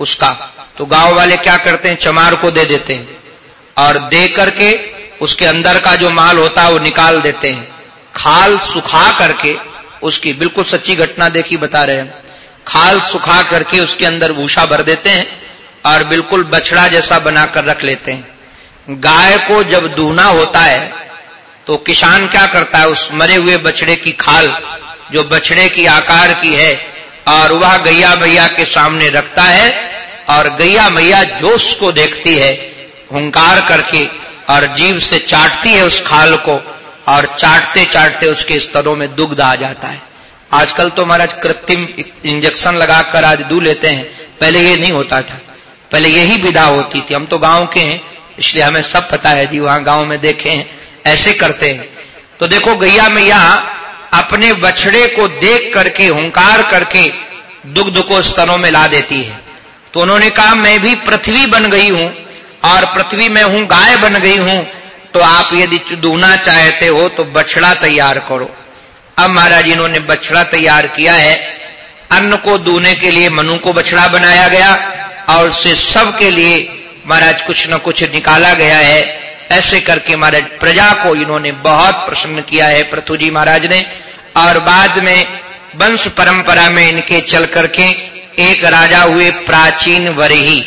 [SPEAKER 1] उसका तो गाँव वाले क्या करते हैं? चमार को दे देते हैं और दे करके उसके अंदर का जो माल होता है वो निकाल देते हैं। खाल सुखा करके उसकी बिल्कुल सच्ची घटना देखी बता रहे हैं। खाल सुखा करके उसके अंदर भूषा भर देते हैं और बिल्कुल बछड़ा जैसा बनाकर रख लेते हैं। गाय को जब दूना होता है तो किसान क्या करता है, उस मरे हुए बछड़े की खाल, जो बछड़े की आकार की है, और वह गैया मैया के सामने रखता है, और गैया मैया जोश को देखती है, हुंकार करके, और जीव से चाटती है उस खाल को, और चाटते चाटते उसके स्तरों में दुग्ध आ जाता है। आजकल तो महाराज कृत्रिम इंजेक्शन लगाकर आज दू लेते हैं, पहले ये नहीं होता था। पहले यही विधा होती थी। हम तो गाँव के हैं, इसलिए हमें सब पता है जी, वहाँ गाँव में देखे हैं, ऐसे करते हैं। तो देखो, गैया मैया अपने बछड़े को देख करके, हुंकार करके दुग्ध को स्तनों में ला देती है। तो उन्होंने कहा, मैं भी पृथ्वी बन गई हूँ और पृथ्वी में हूँ, गाय बन गई हूँ तो आप यदि दूना चाहते हो तो बछड़ा तैयार करो। अब महाराज इन्होंने बछड़ा तैयार किया है। अन्न को दूने के लिए मनु को बछड़ा बनाया गया। और उससे सबके लिए महाराज कुछ न कुछ निकाला गया है। ऐसे करके महाराज प्रजा को इन्होंने बहुत प्रसन्न किया है पृथु जी महाराज ने। और बाद में वंश परंपरा में इनके चल करके एक राजा हुए प्राचीन वरही,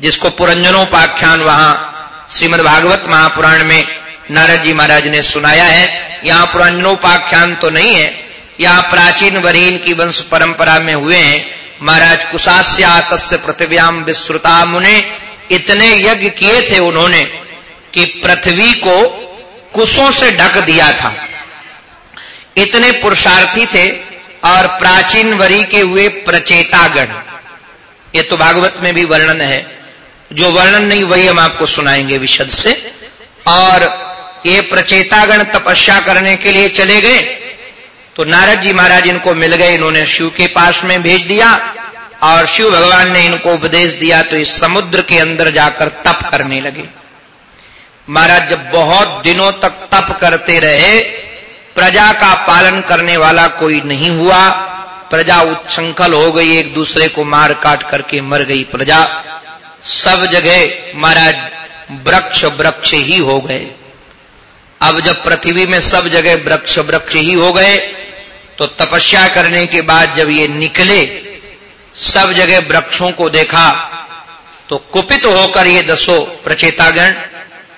[SPEAKER 1] जिसको पुरंजनोपाख्यान वहाँ श्रीमद भागवत महापुराण में नारद जी महाराज ने सुनाया है। यहाँ पुरंजनोपाख्यान तो नहीं है, यहाँ प्राचीन वरीन की वंश परंपरा में हुए हैं। महाराज कुशास्या तस्य पृथ्व्याम विस्तृता मुने इतने यज्ञ किए थे उन्होंने कि पृथ्वी को कुशों से ढक दिया था। इतने पुरुषार्थी थे और प्राचीन वरी के हुए प्रचेतागण। ये तो भागवत में भी वर्णन है। जो वर्णन नहीं, वही हम आपको सुनाएँगे विशद से। और ये प्रचेतागण तपस्या करने के लिए चले गए। तो नारद जी महाराज इनको मिल गए, इन्होंने शिव के पास में भेज दिया और शिव भगवान ने इनको उपदेश दिया तो इस समुद्र के अंदर जाकर तप करने लगे। महाराज जब बहुत दिनों तक तप करते रहे, प्रजा का पालन करने वाला कोई नहीं हुआ। प्रजा उच्छृंखल हो गई, एक दूसरे को मार काट करके मर गई प्रजा। सब जगह महाराज वृक्ष वृक्ष ही हो गए। अब जब पृथ्वी में सब जगह वृक्ष वृक्ष ही हो गए तो तपस्या करने के बाद जब ये निकले, सब जगह वृक्षों को देखा तो कुपित होकर ये दसो प्रचेतागण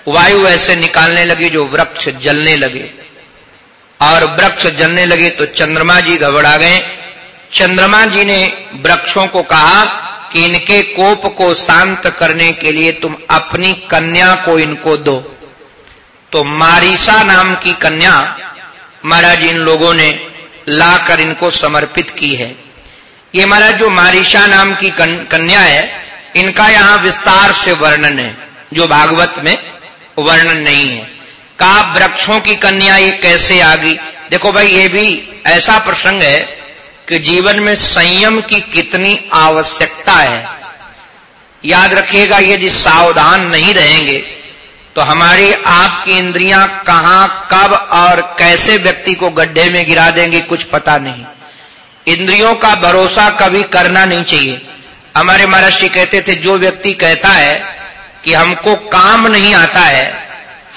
[SPEAKER 1] वायु ऐसे निकालने लगी जो वृक्ष जलने लगे। और वृक्ष जलने लगे तो चंद्रमा जी घबरा गए। चंद्रमा जी ने वृक्षों को कहा कि इनके कोप को शांत करने के लिए तुम अपनी कन्या को इनको दो। तो मारिसा नाम की कन्या, महाराज इन लोगों ने लाकर इनको समर्पित की है। ये महाराज जो मारिशा नाम की कन्या है, इनका यहाँ विस्तार से वर्णन है, जो भागवत में वर्णन नहीं है। का वृक्षों की कन्या ये कैसे आ गई? देखो भाई, ये भी ऐसा प्रसंग है कि जीवन में संयम की कितनी आवश्यकता है। याद रखिएगा यदि सावधान नहीं रहेंगे। तो हमारी आपकी इंद्रियाँ कहाँ, कब और कैसे व्यक्ति को गड्ढे में गिरा देंगे कुछ पता नहीं। इंद्रियों का भरोसा कभी करना नहीं चाहिए। हमारे महर्षि कहते थे, जो व्यक्ति कहता है कि हमको काम नहीं आता है,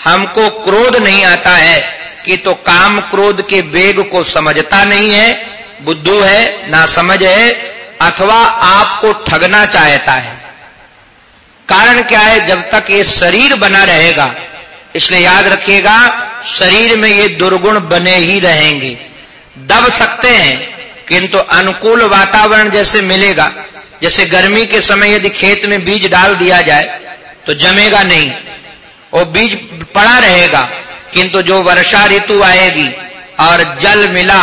[SPEAKER 1] हमको क्रोध नहीं आता है, कि तो काम क्रोध के वेग को समझता नहीं है, बुद्धू है ना समझ है, अथवा आपको ठगना चाहता है। कारण क्या है? जब तक ये शरीर बना रहेगा, इसलिए याद रखिएगा, शरीर में ये दुर्गुण बने ही रहेंगे। दब सकते हैं, किंतु अनुकूल वातावरण जैसे मिलेगा, जैसे गर्मी के समय यदि खेत में बीज डाल दिया जाए तो जमेगा नहीं। और बीज पड़ा रहेगा, किंतु जो वर्षा ऋतु आएगी, और जल मिला,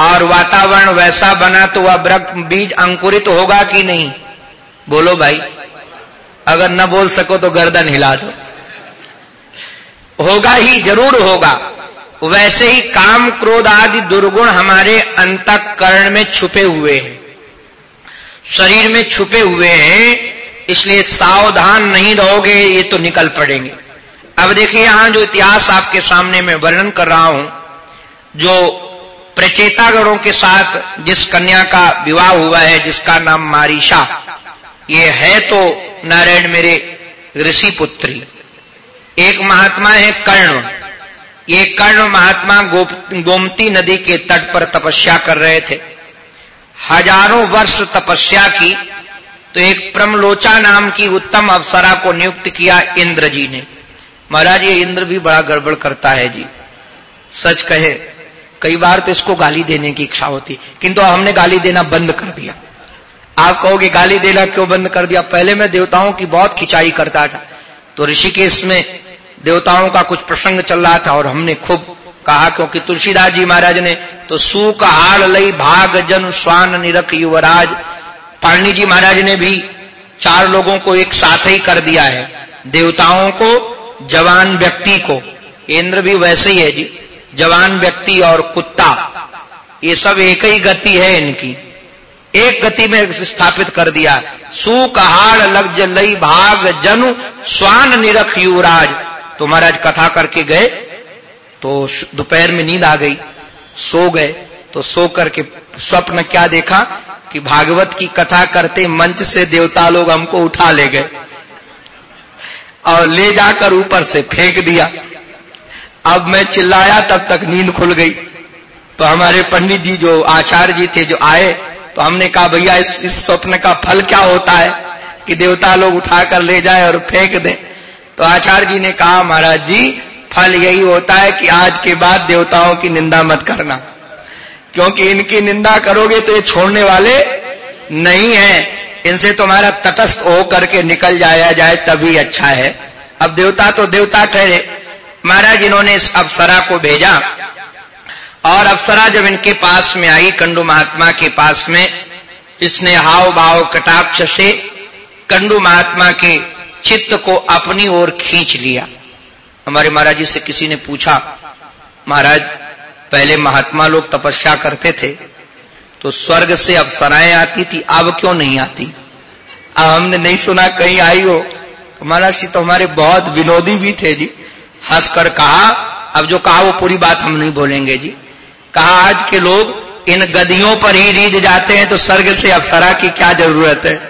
[SPEAKER 1] और वातावरण वैसा बना तो वह बीज अंकुरित होगा कि नहीं? बोलो भाई। अगर न बोल सको तो गर्दन हिला दो। होगा ही, ज़रूर होगा। वैसे ही काम क्रोध आदि दुर्गुण हमारे अंतकरण में छुपे हुए हैं। शरीर में छुपे हुए हैं, इसलिए सावधान नहीं रहोगे, ये तो निकल पड़ेंगे। अब देखिए, यहाँ जो इतिहास आपके सामने मैं वर्णन कर रहा हूँ, जो प्रचेतागणों के साथ जिस कन्या का विवाह हुआ है, जिसका नाम मारीशा ये है तो नारायण मेरे ऋषि पुत्री। एक महात्मा है कर्ण। ये कर्ण महात्मा गोमती नदी के तट पर तपस्या कर रहे थे। हज़ारों वर्ष तपस्या की तो एक प्रमलोचा नाम की उत्तम अवसरा को नियुक्त किया इंद्र जी ने। महाराज, ये इंद्र भी बड़ा गड़बड़ करता है जी। सच कहे, कई बार तो इसको गाली देने की इच्छा होती, किंतु हमने गाली देना बंद कर दिया। आप कहोगे, गाली देना क्यों बंद कर दिया? पहले मैं देवताओं की बहुत खिंचाई करता था। तो ऋषिकेश में देवताओं का कुछ प्रसंग चल रहा था और हमने खूब कहा, क्योंकि तुलसीदास जी महाराज ने तो सूक हाल लई भाग जन स्वान निरख युवराज। पाणनी जी महाराज ने भी चार लोगों को एक साथ ही कर दिया है। देवताओं को, जवान व्यक्ति को। इंद्र भी वैसे ही है जी, जवान व्यक्ति और कुत्ता। ये सब एक ही गति है इनकी। एक गति में स्थापित कर दिया। सुकहाड़ लग लई भाग जनु, स्वान निरख युवराज। तो महाराज कथा करके गए तो दोपहर में नींद आ गई। सो गए तो सो करके स्वप्न क्या देखा कि भागवत की कथा करते मंच से देवता लोग हमको उठा ले गए और ले जाकर ऊपर से फेंक दिया। अब मैं चिल्लाया तब तक नींद खुल गई। तो हमारे पंडित जी जो आचार्य जी थे जो आए तो हमने कहा भैया इस, इस स्वप्न का फल क्या होता है कि देवता लोग उठाकर ले जाए और फेंक दें? तो आचार्य जी ने कहा महाराज जी फल यही होता है कि आज के बाद देवताओं की निंदा मत करना। क्योंकि इनकी निंदा करोगे तो ये छोड़ने वाले नहीं है। इनसे तुम्हारा तटस्थ हो करके निकल जाया जाए तभी अच्छा है। अब देवता तो देवता ठहरे। महाराज इन्होंने इस अप्सरा को भेजा। और अप्सरा जब इनके पास में आई, कंडू महात्मा के पास में, इसने हाव भाव कटाक्ष से कंडू महात्मा के चित्त को अपनी ओर खींच लिया। हमारे महाराज जी से किसी ने पूछा, महाराज, पहले महात्मा लोग तपस्या करते थे तो स्वर्ग से अप्सराएँ आती थी, अब क्यों नहीं आती? अब हमने नहीं सुना कहीं आई हो। तो महाराज जी तो हमारे बहुत विनोदी भी थे जी। हंसकर कहा, अब जो कहा, वो पूरी बात हम नहीं बोलेंगे जी। कहा आज के लोग इन गदियों पर ही रीझ जाते हैं तो स्वर्ग से अप्सरा की क्या ज़रूरत है?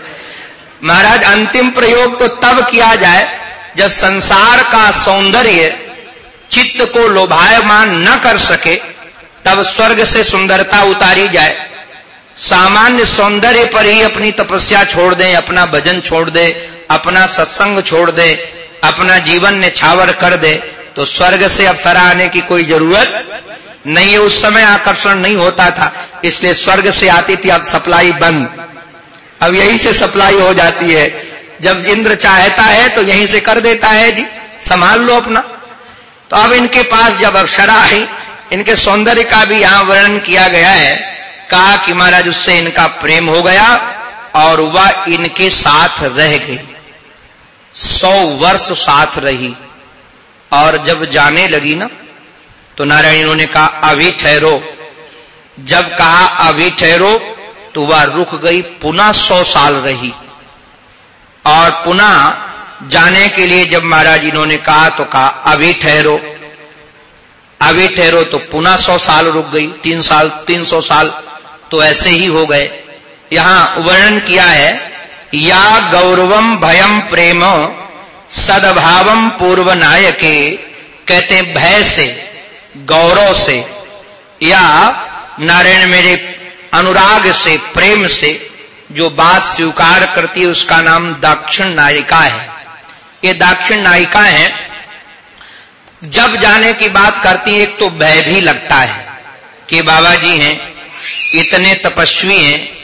[SPEAKER 1] महाराज, अंतिम प्रयोग तो तब किया जाए जब संसार का सौंदर्य चित्त को लोभायमान न कर सके, तब स्वर्ग से सुंदरता उतारी जाए। सामान्य सौंदर्य पर ही अपनी तपस्या छोड़ दें, अपना भजन छोड़ दे, अपना सत्संग छोड़ दे, अपना जीवन ने छावर कर दे तो स्वर्ग से अप्सरा आने की कोई ज़रूरत नहीं, उस समय आकर्षण नहीं होता था। इसलिए स्वर्ग से आती थी, अब सप्लाई बंद। अब यहीं से सप्लाई हो जाती है। जब इंद्र चाहता है तो यहीं से कर देता है जी। संभाल लो अपना। तो अब इनके पास जब अक्षरा आई, इनके सौंदर्य का भी यहाँ वर्णन किया गया है। कहा कि महाराज, उससे इनका प्रेम हो गया, और वह इनके साथ रह गई। सौ वर्ष साथ रही, और जब जाने लगी ना तो नारायण ने कहा, अभी ठहरो। जब कहा, अभी ठहरो तो वह रुक गई, पुनः सौ साल रही। और पुनः जाने के लिए जब महाराज इन्होंने कहा तो कहा, अभी ठहरो। अभी ठहरो तो पुनः सौ साल रुक गई, तीन साल, तीन सौ साल तो ऐसे ही हो गए। यहाँ वर्णन किया है, या गौरवम भयम प्रेम सदभावम पूर्व नायके कहते भय से गौरव से या नारायण मेरे अनुराग से, प्रेम से जो बात स्वीकार करती है, उसका नाम दाक्षिण नायिका है। ये दाक्षिण नायिका है। जब जाने की बात करती है, एक तो भय भी लगता है कि बाबा जी हैं, इतने तपस्वी हैं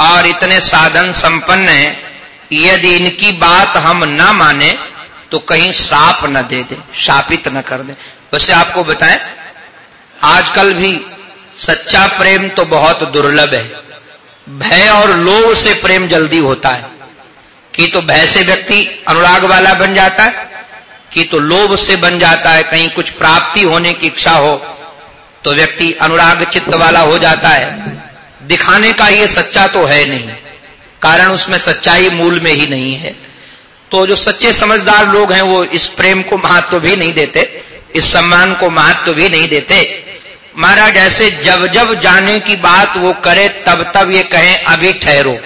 [SPEAKER 1] और इतने साधन संपन्न हैं, यदि इनकी बात हम न माने तो कहीं साप न दे दे, शापित न कर दे। वैसे आपको बताएँ, आजकल भी सच्चा प्रेम तो बहुत दुर्लभ है। भय और लोभ से प्रेम जल्दी होता है। कि तो भय से व्यक्ति अनुराग वाला बन जाता है, कि तो लोभ से बन जाता है, कहीं कुछ प्राप्ति होने की इच्छा हो तो व्यक्ति अनुराग चित्त वाला हो जाता है। दिखाने का ये सच्चा तो है नहीं। कारण उसमें सच्चाई मूल में ही नहीं है। तो जो सच्चे समझदार लोग हैं, वो इस प्रेम को महत्व भी नहीं देते। इस सम्मान को महत्व भी नहीं देते। महाराज, ऐसे जब जब जाने की बात वो करे, तब तब ये कहें, अभी ठहरो।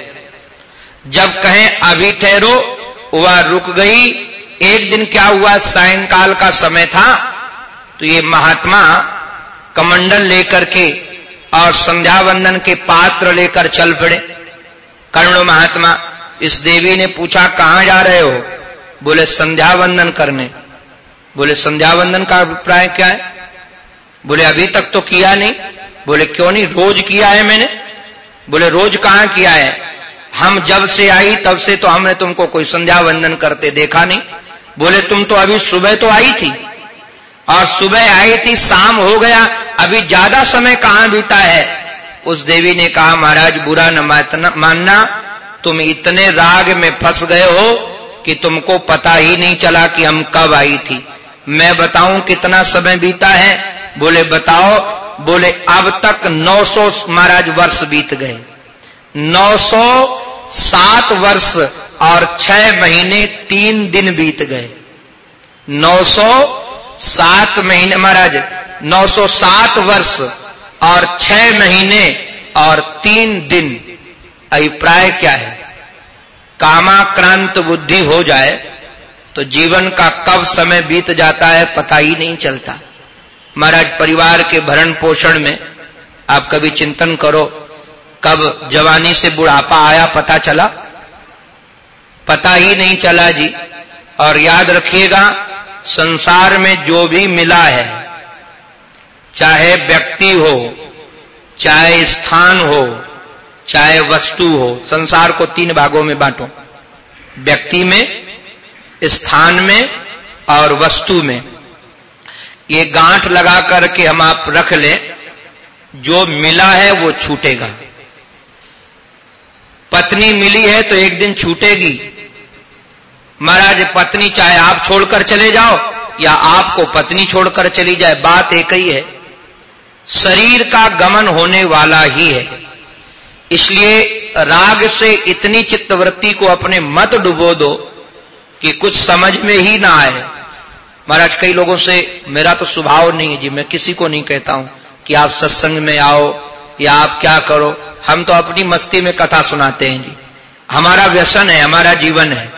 [SPEAKER 1] जब कहें, अभी ठहरो, वह रुक गई। एक दिन क्या हुआ, सायंकाल का समय था तो ये महात्मा कमंडल लेकर के और संध्या वंदन के पात्र लेकर चल पड़े। कर्ण महात्मा, इस देवी ने पूछा, कहाँ जा रहे हो? बोले संध्या वंदन करने। बोले संध्या वंदन का अभिप्राय क्या है? बोले, अभी तक तो किया नहीं। बोले, क्यों नहीं? रोज किया है मैंने। बोले, रोज कहाँ किया है? हम जब से आई, तब से तो हमने तुमको कोई संध्या वंदन करते देखा नहीं। बोले, तुम तो अभी सुबह तो आई थी। और सुबह आई थी, शाम हो गया। अभी ज़्यादा समय कहाँ बीता है? उस देवी ने कहा, महाराज, बुरा न मानना, तुम इतने राग में फंस गए हो कि तुमको पता ही नहीं चला कि हम कब आई थी। मैं बताऊँ कितना समय बीता है? बोले, बताओ। बोले, अब तक 900 महाराज वर्ष बीत गए। 907 वर्ष और छह महीने तीन दिन बीत गए। 907 महीने, महाराज 907 वर्ष और छह महीने और तीन दिन। अभिप्राय क्या है? कामाक्रांत बुद्धि हो जाए तो जीवन का कब समय बीत जाता है पता ही नहीं चलता। महाराज, परिवार के भरण पोषण में आप कभी चिंतन करो, कब जवानी से बुढ़ापा आया पता चला? पता ही नहीं चला जी। और याद रखिएगा, संसार में जो भी मिला है, चाहे व्यक्ति हो, चाहे स्थान हो, चाहे वस्तु हो, संसार को तीन भागों में बांटो। व्यक्ति में स्थान में और वस्तु में। ये गांठ लगा करके हम आप रख लें, जो मिला है वो छूटेगा। पत्नी मिली है तो एक दिन छूटेगी। महाराज, पत्नी चाहे आप छोड़कर चले जाओ या आपको पत्नी छोड़कर चली जाए, बात एक ही है। शरीर का गमन होने वाला ही है। इसलिए राग से इतनी चित्तवृत्ति को अपने मत डुबो दो कि कुछ समझ में ही ना आए। महाराज, कई लोगों से मेरा तो स्वभाव नहीं है जी, मैं किसी को नहीं कहता हूँ कि आप सत्संग में आओ या आप क्या करो। हम तो अपनी मस्ती में कथा सुनाते हैं जी। हमारा व्यसन है, हमारा जीवन है।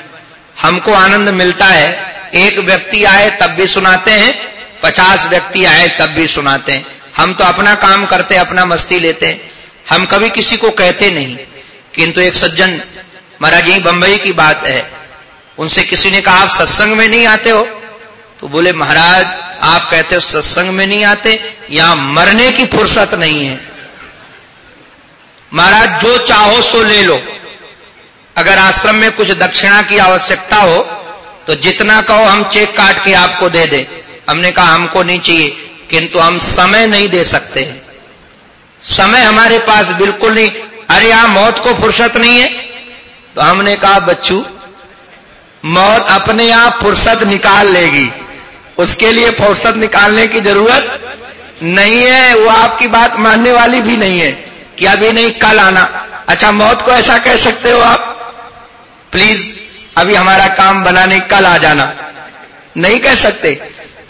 [SPEAKER 1] हमको आनंद मिलता है। एक व्यक्ति आए तब भी सुनाते हैं, पचास व्यक्ति आए तब भी सुनाते हैं। हम तो अपना काम करते, अपना मस्ती लेते हैं। हम कभी किसी को कहते नहीं। किंतु एक सज्जन, महाराज, यही बंबई की बात है। उनसे किसी ने कहा, आप सत्संग में नहीं आते हो? तो बोले, महाराज, आप कहते हो सत्संग में नहीं आते, यहाँ मरने की फुर्सत नहीं है। महाराज, जो चाहो सो ले लो। अगर आश्रम में कुछ दक्षिणा की आवश्यकता हो तो जितना कहो हम चेक काट के आपको दे दे। हमने कहा, हमको नहीं चाहिए, किंतु हम समय नहीं दे सकते हैं। समय हमारे पास बिल्कुल नहीं। अरे, यहाँ मौत को फुर्सत नहीं है? तो हमने कहा, बच्चू मौत अपने आप फुर्सत निकाल लेगी। उसके लिए फुर्सत निकालने की ज़रूरत नहीं है, वो आपकी बात मानने वाली भी नहीं है कि अभी नहीं, कल आना। अच्छा मौत को ऐसा कह सकते हो आप? प्लीज़ अभी हमारा काम बनाने, कल आ जाना। नहीं कह सकते।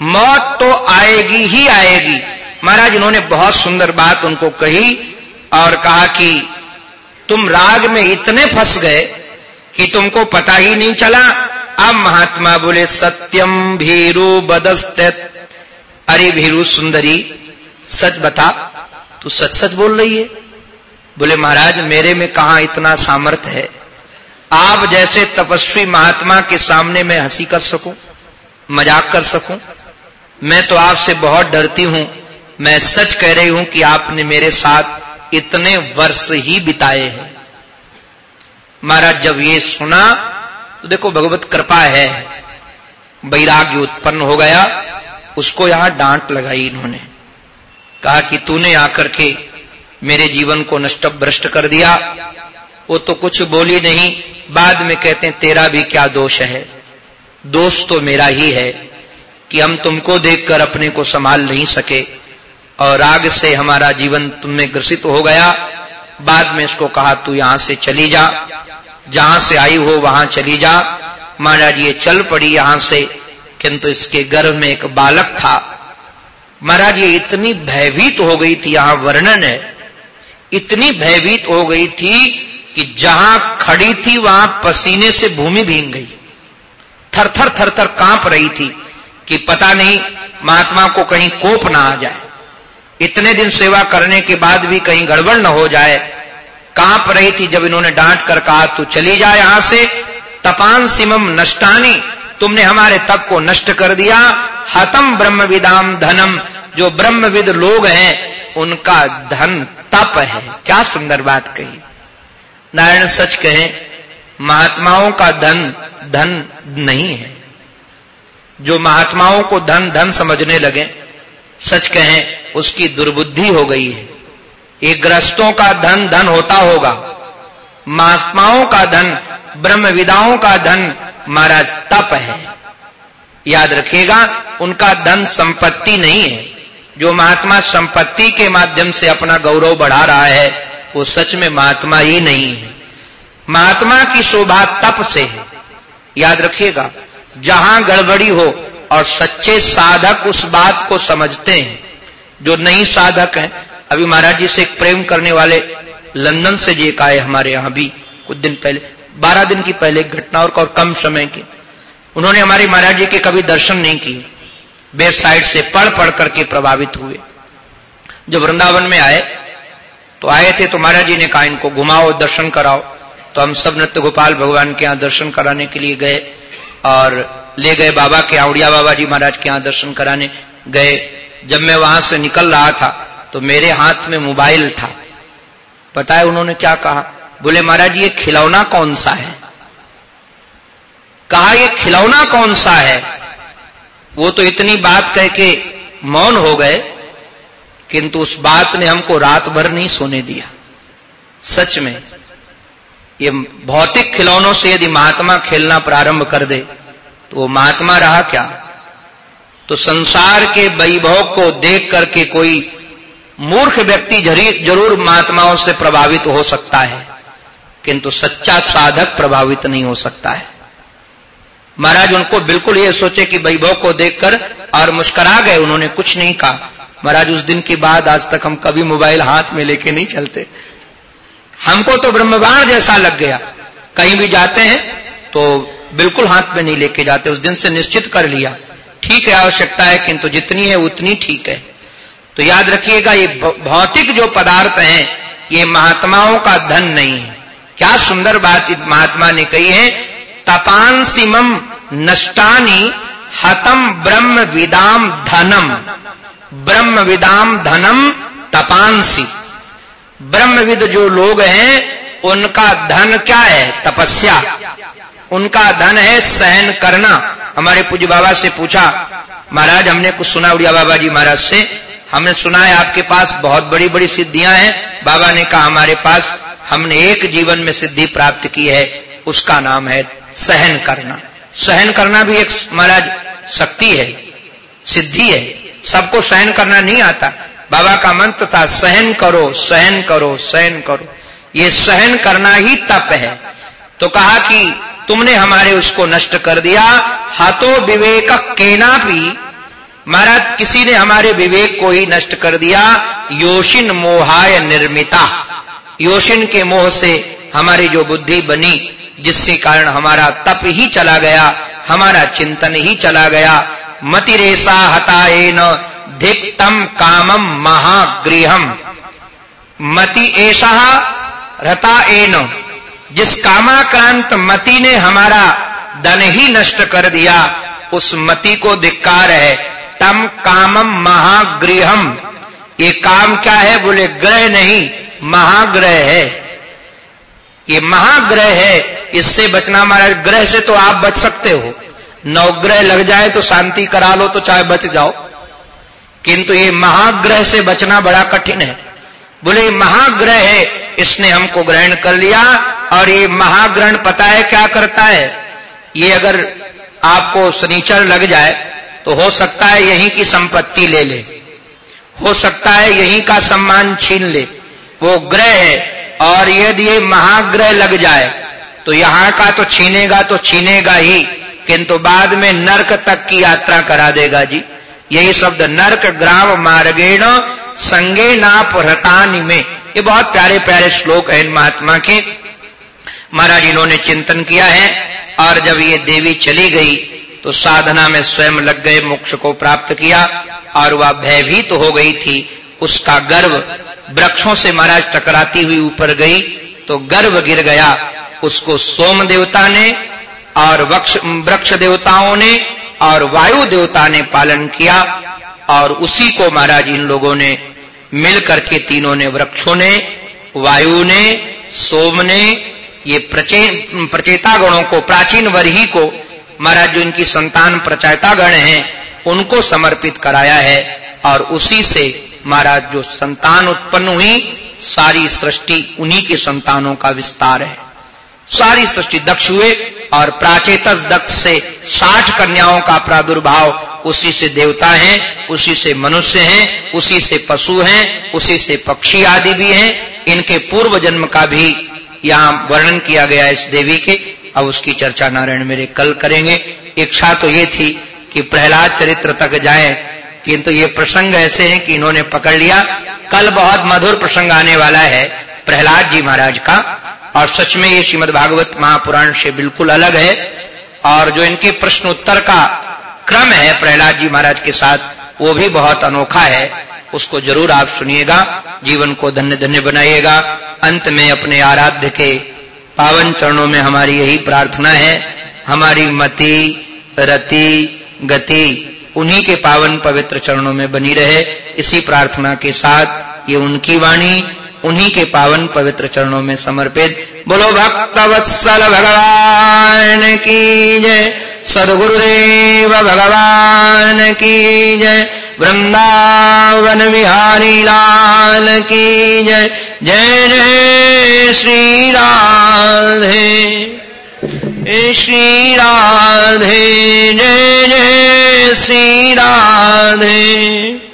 [SPEAKER 1] मौत तो आएगी ही आएगी। महाराज, इन्होंने बहुत सुंदर बात उनको कही और कहा कि तुम राग में इतने फंस गए कि तुमको पता ही नहीं चला। अब महात्मा बोले, सत्यम भीरु बदस्त अरे भीरु सुंदरी, सच बता, तू सच सच बोल रही है? बोले, महाराज, मेरे में कहा इतना सामर्थ्य है? आप जैसे तपस्वी महात्मा के सामने मैं हँसी कर सकूँ? मज़ाक कर सकूँ? मैं तो आपसे बहुत डरती हूँ। मैं सच कह रही हूँ कि आपने मेरे साथ इतने वर्ष ही बिताए हैं। महाराज, जब ये सुना तो देखो भगवत कृपा है। वैराग्य उत्पन्न हो गया। उसको यहाँ डांट लगाई इन्होंने। कहा कि तूने आकर के मेरे जीवन को नष्ट भ्रष्ट कर दिया। वो तो कुछ बोली नहीं। बाद में कहते हैं, तेरा भी क्या दोष है? दोष तो मेरा ही है कि हम तुमको देखकर अपने को संभाल नहीं सके। और राग से हमारा जीवन तुमने ग्रसित हो गया। बाद में इसको कहा, तू यहाँ से चली जा। जहाँ से आई हो, वहाँ चली जा। महाराज, ये चल पड़ी यहाँ से, किंतु इसके गर्भ में एक बालक था। महाराज, ये इतनी भयभीत हो गई थी यहाँ वर्णन है। इतनी भयभीत हो गई थी कि जहाँ खड़ी थी, वहाँ पसीने से भूमि भींग गई। थर थर थर काँप रही थी कि पता नहीं, महात्मा को कहीं कोप ना आ जाए। इतने दिन सेवा करने के बाद भी कहीं गड़बड़ न हो जाए। काँप रही थी जब इन्होंने डांट कर कहा, तू चली जा यहाँ से। तपान सिमम नष्टानी। तुमने हमारे तप को नष्ट कर दिया। हतम ब्रह्म विदाम धनम। जो ब्रह्मविद लोग हैं, उनका धन तप है। क्या सुंदर बात कही। नारायण सच कहें, महात्माओं का धन धन नहीं है। जो महात्माओं को धन धन समझने लगे सच कहें, उसकी दुर्बुद्धि हो गई है। ये ग्रस्तों का धन धन होता होगा। महात्माओं का धन, ब्रह्मविदाओं का धन महाराज तप है। याद रखिएगा, उनका धन संपत्ति नहीं है। जो महात्मा संपत्ति के माध्यम से अपना गौरव बढ़ा रहा है, वो सच में महात्मा ही नहीं है। महात्मा की शोभा तप से है। याद रखिएगा, जहाँ गड़बड़ी हो और सच्चे साधक उस बात को समझते हैं जो नहीं साधक हैं। अभी महाराज जी से एक प्रेम करने वाले लंदन से जी आए हमारे यहाँ भी कुछ दिन पहले बारह दिन की पहले घटना और, कम समय की। उन्होंने हमारे महाराज जी के कभी दर्शन नहीं किए साइड से पढ़ पढ़ करके प्रभावित हुए। जब वृंदावन में आए तो आए थे तो महाराज जी ने कहा इनको घुमाओ दर्शन कराओ। तो हम सब नृत्य गोपाल भगवान के यहाँ दर्शन कराने के लिए गए और ले गए बाबा के आउड़िया बाबा जी महाराज के यहाँ दर्शन कराने गए। जब मैं वहाँ से निकल रहा था तो मेरे हाथ में मोबाइल था। पता है उन्होंने क्या कहा? बोले, महाराज, ये खिलौना कौन सा है? कहा, ये खिलौना कौन सा है? वो तो इतनी बात कह के मौन हो गए, किंतु उस बात ने हमको रात भर नहीं सोने दिया। सच में, ये भौतिक खिलौनों से यदि महात्मा खेलना प्रारंभ कर दे तो वो महात्मा रहा क्या? तो संसार के वैभव को देख करके कोई मूर्ख व्यक्ति ज़रूर महात्माओं से प्रभावित हो सकता है, किंतु सच्चा साधक प्रभावित नहीं हो सकता है। महाराज उनको बिल्कुल ये सोचे कि वैभव को देखकर और मुस्करा गए, उन्होंने कुछ नहीं कहा। महाराज, उस दिन के बाद आज तक हम कभी मोबाइल हाथ में लेके नहीं चलते। हमको तो ब्रह्मबाण जैसा लग गया। कहीं भी जाते हैं तो बिल्कुल हाथ में नहीं लेके जाते, उस दिन से निश्चित कर लिया। ठीक है, आवश्यकता है किंतु जितनी है उतनी ठीक है। तो याद रखिएगा, ये भौतिक जो पदार्थ हैं, ये महात्माओं का धन नहीं है। क्या सुंदर बात महात्मा ने कही है तपान तपांसिमम नष्टानी हतम ब्रह्म विदाम धनम। ब्रह्म विदाम धनम तपांसी। ब्रह्मविद जो लोग हैं, उनका धन क्या है? तपस्या। उनका धन है सहन करना। हमारे पूज्य बाबा से पूछा, महाराज, हमने कुछ सुना उड़िया बाबा जी महाराज से? हमने सुना है आपके पास बहुत बड़ी बड़ी सिद्धियाँ हैं। बाबा ने कहा, हमारे पास हमने एक जीवन में सिद्धि प्राप्त की है, उसका नाम है सहन करना। सहन करना भी एक, महाराज, शक्ति है, सिद्धि है। सबको सहन करना नहीं आता। बाबा का मंत्र था, सहन करो सहन करो सहन करो। ये सहन करना ही तप है। तो कहा कि तुमने हमारे उसको नष्ट कर दिया। हाथों विवेक केना भी, महाराज, किसी ने हमारे विवेक को ही नष्ट कर दिया। योशिन मोहाय निर्मिता। योशिन के मोह से हमारी जो बुद्धि बनी जिसके कारण हमारा तप ही चला गया, हमारा चिंतन ही चला गया। मतिरेसा हताएन धिक्तम कामम महागृहम। मति ऐसा रता एन जिस कामाक्रांत मति ने हमारा धन ही नष्ट कर दिया, उस मति को धिक्कार है। तम कामम महागृहम। ये काम क्या है बोले, ग्रह नहीं, महाग्रह है। ये महाग्रह है, इससे बचना महाराज, ग्रह से तो आप बच सकते हो। नवग्रह लग जाए तो शांति करा लो तो चाहे बच जाओ। किंतु ये महाग्रह से बचना बड़ा कठिन है। बोले, महाग्रह है, इसने हमको ग्रहण कर लिया और ये महाग्रहण पता है क्या करता है? ये अगर आपको शनिचर लग जाए तो हो सकता है यहीं की संपत्ति ले ले। हो सकता है यहीं का सम्मान छीन ले। वो ग्रह है, और यदि ये महाग्रह लग जाए तो यहाँ का तो छीनेगा तो छीनेगा ही, किंतु बाद में नरक तक की यात्रा करा देगा जी। यही शब्द नरक ग्राम मार्गेण संगे नाप रतानी में। ये बहुत प्यारे प्यारे श्लोक हैं महात्मा के। महाराज, इन्होंने चिंतन किया है और जब ये देवी चली गई तो साधना में स्वयं लग गए, मोक्ष को प्राप्त किया और वह भयभीत तो हो गई थी। उसका गर्व वृक्षों से महाराज टकराती हुई ऊपर गई तो गर्व गिर गया। उसको सोम देवता ने और वृक्ष देवताओं ने और वायु देवता ने पालन किया और उसी को महाराज, इन लोगों ने मिलकर के तीनों ने वृक्षों ने, वायु ने, सोम ने ये प्रचे, प्रचेता गणों को प्राचीन वरही को महाराज जो इनकी संतान प्रचेता गण हैं उनको समर्पित कराया है और उसी से महाराज जो संतान उत्पन्न हुई सारी सृष्टि उन्हीं के संतानों का विस्तार है। सारी सृष्टि दक्ष हुए और प्राचेतस दक्ष से साठ कन्याओं का प्रादुर्भाव उसी से देवता हैं उसी से मनुष्य हैं उसी से पशु हैं उसी से पक्षी आदि भी हैं इनके पूर्व जन्म का भी यहाँ वर्णन किया गया इस देवी के। अब उसकी चर्चा नारायण मेरे कल करेंगे। इच्छा तो ये थी कि प्रहलाद चरित्र तक जाए, किंतु ये प्रसंग ऐसे हैं कि इन्होंने पकड़ लिया। कल बहुत मधुर प्रसंग आने वाला है प्रहलाद जी महाराज का। और सच में ये श्रीमद भागवत महापुराण से बिल्कुल अलग है। और जो इनके प्रश्न उत्तर का क्रम है प्रहलाद जी महाराज के साथ, वो भी बहुत अनोखा है। उसको ज़रूर आप सुनिएगा, जीवन को धन्य धन्य बनाइएगा। अंत में अपने आराध्य के पावन चरणों में हमारी यही प्रार्थना है, हमारी मति, रति, गति, उन्हीं के पावन पवित्र चरणों में बनी रहे। इसी प्रार्थना के साथ ये उनकी वाणी उन्हीं के पावन पवित्र चरणों में समर्पित। बोलो भक्त वत्सल भगवान की जय। सदगुरुदेव भगवान की जय। वृंदावन विहारी लाल की जय। जय जय श्री राधे। श्री राधे, जय जय श्री राधे।